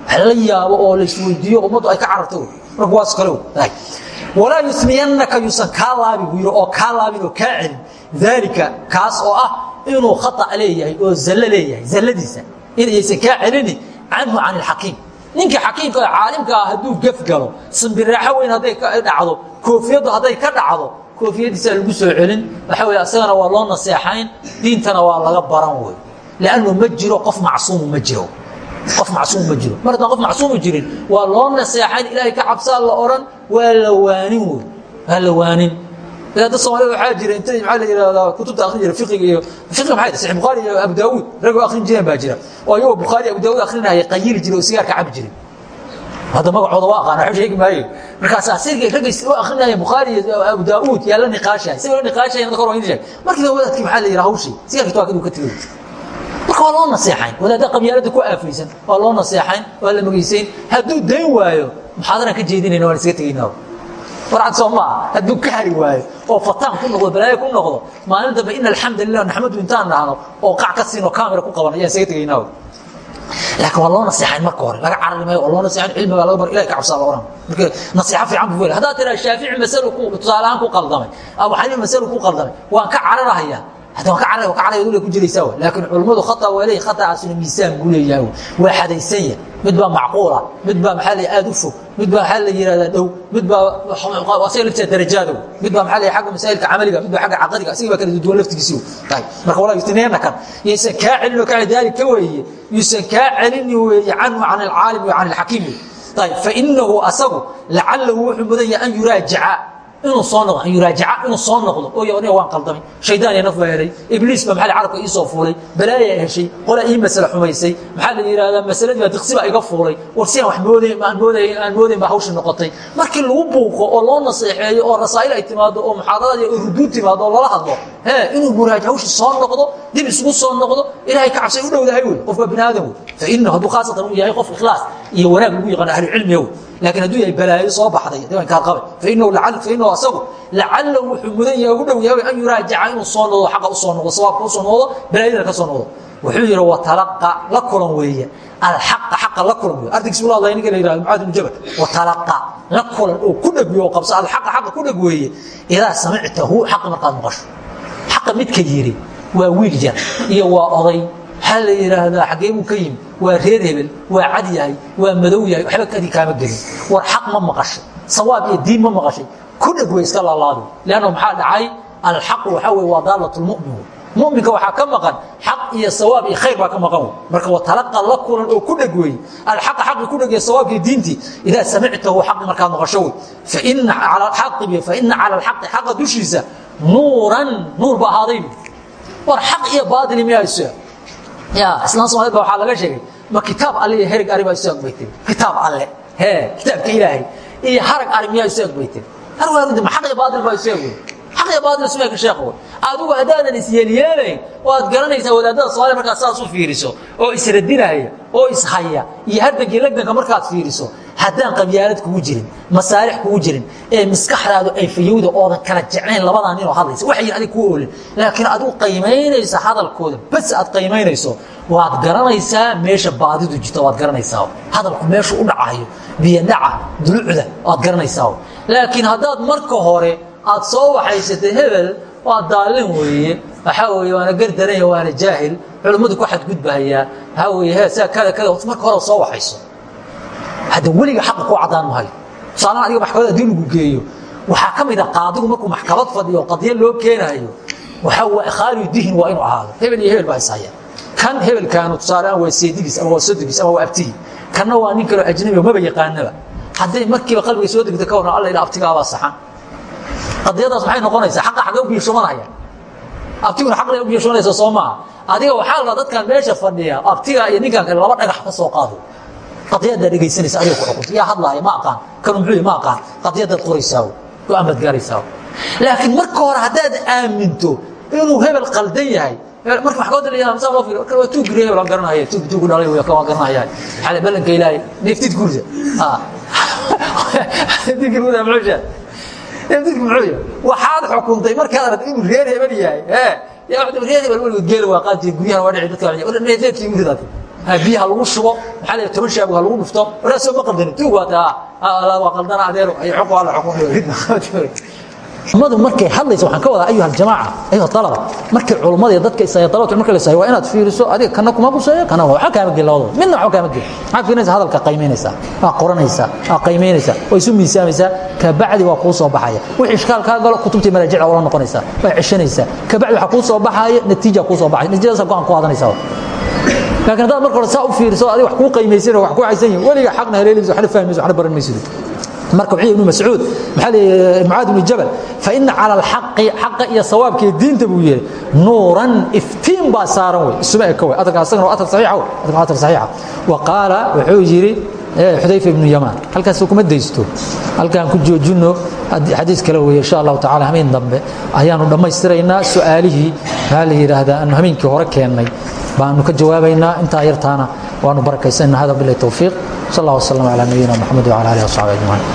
Wax lala yaabo oo la isweydiiyo ummaddu ay ka cararto. Marka waas kale walaa yusmiyannaka yuusan kaa laabin buu yidhi oo kaa laabin oo kaa celin. Daalika kaas oo ah inuu khata leeyahay oo zallo leeyahay zalladiisa. Inaysan kaa celini canhu can ilxakiim ninkii xakiimka oo caalimka ah hadduu gef galo simbiraaxo weyn hadday dhacdo koofiyaddu hadday ka dhacdo koofiyadiisaa lagu soo celin. Waxa wey asagana waa loo naseexayn diintana waa laga baran wey lannu ma jiro qof macsuumu ma jiro. Qof macsuum ma jiro. Mar haddaan qof macsuumu jirin waa loo naseexayn ilaahay ka cabsaa la odhan waa la waanin wey waa la waanin. Dad soomaalida waxaa jira inta maxaa la yidhahdaa kutubta akhrin jira fiqiga iyo fiqiga maxay saxiix bukhaari iyo abu daawuud ragoo akhrin jireen baa jira. Oo iyagoo bukhaari abu daawuud akhrinaya qayili jiray oo sigaarka cabi jiray. Hadda magacooda waa aqaan waxba sheegi maayo markaas asirga ragga u akhrinaya bukhaari iyo abu daawuud yaa la niqaashaya isaga la niqaashaya dadka hor sheeg markii wadaadkii maxaa la yidhaha hawshii sigaarkii waa kaduu ka tegay. Marka waa loo naseexayn. Wadaadda qabyaalada ku aafaysan waa loo naseexayn waa la magaysayn. Hadduu dayn waayo muxaadaran ka jeedinayna waan iska tegaynaa warcad soo maaha hadduu ka hari waayo oo fataan ku noqdo balaayo ku noqdo maalin dambe in alxamdu lilah naxmadu intaan dhahno oo qac ka siinoo kamera ku qaban ayaan isaga tegaynaa laakiin waa loo naseexayn marka hore laga carari maayo oo loo naseexayn cilmiga laga bar ilahay ka cabsaa la oran marka nasiixa fiican buu weli haddaad tiraa shaafici masalo ku tusaalahaan ku qaldamay abu xaniifa masalo ku qaldamay waan ka cararahayaa caraya dule ku jiraysaa laakiin culummadu khata waa leeyahy khatacaasuna miisaan buu leeyahay. Waa xadaysan yahay. Mid baa macquula mid baa maxaa la aad u fog mid baa maxaa la yihahdaa dhow mid baa asaga laftiisa darajaadow mid baa maxaa la xagga masaa'ilka camaliga mid baa xagga caqadiga asiga baa kala duwan laftigiisi marka walaa yuftinayna kan. Yaysan kaa celin ka weeye yuusan kaa celini weeye canhu can alcaalim wa can alxakiim. Ayib fainahu asagu lacalahu wuxuu mudan yahay an yuraajica inuu soo noqdo an yuraajaca inuu soo noqdo oo aniga waan qaldamay. Shaydaan iyo naf baa helay ibliis baa maxaa carabka ii soo fuulay balaayaa heshay qola ii masale xumaysay. Maxaa la yidhahdaa masaladii baa diqsi baa iga fuulay. War si aan wax mooday aan mooday aan moodayn baa hawshii noqotay. Markii lagu buuqo oo loo naseexeeyo oo rasaa'il ay timaado oo muxaadarada oo ruduud timaado oo lala hadlo hee inuu muraaja hawshii soo noqdo dib isugu soo noqdo ilaahay ka cabsay u dhowdahay wey. Qofka bini aadam wey. Fa inahu hadduu khaasatan uu yahay qof ikhlaas iyo wanaag lagu yaqaan ahlucilmiga wey laakiin hadduu yahay balaayo soo baxday diiwankaa qabe fainahu fainahu asagu lacalahu wuxuu mudan yahay ugu dhow yahay an yuraajaca inuu soo noqdo xaqa u soo noqdo sawaabka u soo noqdo balaayadana ka soo noqdo. Wuxuu yidhi watalaqa la kulan weeye. Alxaqa xaqa la kulan weeye. Ardaygiis ula hadlaya ninka la yidhahdo mucaad ibnu jabal. Watalaqa la kulan oo ku dhegyo oo qabso alxaqa xaqa ku dheg weeye. Idaa samictahu xaqa markaad maqasho xaqa midka yidhi waa wiil yar iyo waa oday waxaa la yidhaahdaa xaggee buu ka yimi waa reer hebel waa cad yahay waa madow yahay waxba kadi kaama gelin. War xaq ma maqashay sawaab iyo diin ma maqashay. Ku dheg wey iska laalaado leanna maxaa dhacay? Alxaqu waxaa weye waa daalatulmu'min wey muminka waxaa ka maqan xaq iyo sawaab iyo khayr baa ka maqan wey. Marka watalaqa la kulan oo ku dheg weeye alxaqa xaqi ku dheg iyo sawaabkii diintii idaa samictahu xaqi markaad maqasho wey. Faina cala alxaqi faina cala alxaqi xaqa dushiisa nuuran nuur ba ahaaday. War xaq iyo baadili miyaa isu islaan somalid ba waxaa laga sheegay ma kitaab alle iyo herig ari baa isu agbaytay kitaab alle. Kitaabka ilaahay. Iyo harag ari miyaa isu agbaytay harwaarudi ma xaq iyo baadil baa isu agwey xaq iyo baadil isuma eka sheekh wey adigu haddaadan isyeelyeelayn waad garanaysaa wadaadada somaaliya markaad saas u fiiriso oo isradinaya oo ishaya iyo hardankii lagdanka markaad fiiriso haddaan qabyaalad kugu jirin masaalix kugu jirin ee maskaxdaadu ay fayowda oodan kala jeclayn labadaa ninoo hadlaysa. Waxay adig kuu oolin. Laakiin adigu qaymaynaysa hadalkooda bas aad qaymaynayso waad garanaysaa meesha baadidu jirto waad garanaysaa. Hadalku meeshu u dhacayo biyodhaca dulucda waad garanaysaa. Laakiin haddaad marka hore aad soo waxaysatay hebel waa daalin weeye. Waxaa weye waana gardaranya waana jaahil. Culummadu ku xadgudbahayaa waxaa weye he saa kada kada marka hore soo waxayso. Hadda weliga xaqa kuu caddaan mahayo tusaalahan adiga maxkamad haddii lagu geeyo waxaa ka mid a qaadigu markuu maxkamad fadhiyo qadiya loo keenayo waxaa waa khaaliyu dihin waa inuu ahaado. Hebel iyo hebel baa ishaya kan hebelkaanu tusaalehaan waa seedigiis ama waa sodogiis ama waa abtigii kanna waa nin kaloo ajnabiga maba yaqaanaba. Hadday markiiba qalbiga soo degta ka warran alla ila abtigaabaa saxan qadiyadaas maxay noqonaysaa xaqa xagee u biirshamanaya abtiguna xaq u yeeshoonaysa soo maaha adiga waxaa la dadkan meesha fadhiya abtiga iyo ninkan kale laba dhagax ka soo qaado. Qadiyaddaa dhegaysanaysa adiga ku xukunta. Yaa hadlaaya ma aqaan. Kanu muxuu ma aqaan? Qadiyaddaad qoraysaa go amaad gaaraysaa laakiin marka hore haddaad aaminto inuu hebel qaldan yahay marka maxkamadda la yihahdo saa loo fiiriyo kan waa tuug hebel waan garanaya tuug tuugu dhalay kan waan garanaya xale ballanka ilaahay neeftid muxuu sheeg neeftid muxuu yahay waxaad xukuntay aragtay inuu reer hebel yahay. Reer hebel weligood geela waa qaadtiya guryahan waa dhici dadka guridaad biyaha lagu shubo. Maxaa la toban shaabug ha lagu dhufto. Waraasoo ma qaldanin tuug waa taa waa qaldana adeero. Ay xuq waa la xukumayo ummadu markay hadlayso waxaan ka wadaa ayuha aljamaaca ayuha talaba markay culummada iyo dadka isaga talabatu marka la sahay waa inaad fiiriso adiga kana kuma quseeyo kana waxa kaama gelin labadooda midna waxa kaama gelin maxaad fiirinaysaa? Hadalka qiimaynaysaa waa qoranaysaa waa qiimaynaysaa waa isu miisaamaysaa kabacdi waa kuu soo baxaya. Wixii ishkaal kaa galo kutubtii maraajicda ula noqonaysaa waa ceshanaysaa. Kabacdi waxaa kuu soo baxaya natiija kuu soo baxay natiijadaasa go'aan ku qaadanaysaa laakiin haddaad marka hore saa u fiiriso adiga wax kuu qiimaysan wax kuu haysan yihiin weliga xaqna haleelayso waxna fahmayso waxna baran maysid marka wuxuu ibnu mascuud maxaa leeyahay mucaad ibnu jabal fa inna cala alxaqi xaqa iyo sawaabka iyo diinta buu yidhi nuuran iftiin baa saaran wey. Isuma eka wey. Atarka asagana waa atar saxiixa wey. Atarka waa atar saxiixa. Wa qaala wuxuu yidhi xudayfa ibnu yamaan halkaas kuma daysto. Halkaan ku joojino xadiis kale weeye insha allahu tacala hameen dambe. Ayaanu dhammaystiraynaa su'aalihii maxaa la yidhaahdaa? Aanu hameenkii hore keennay baanu ka jawaabaynaa. Intaa yartaana waanu barakaysanna hada bilahi towfiiq sal allah wasalam calaa nabiyina moxamed wcala alihi wasaxbi ajmaciin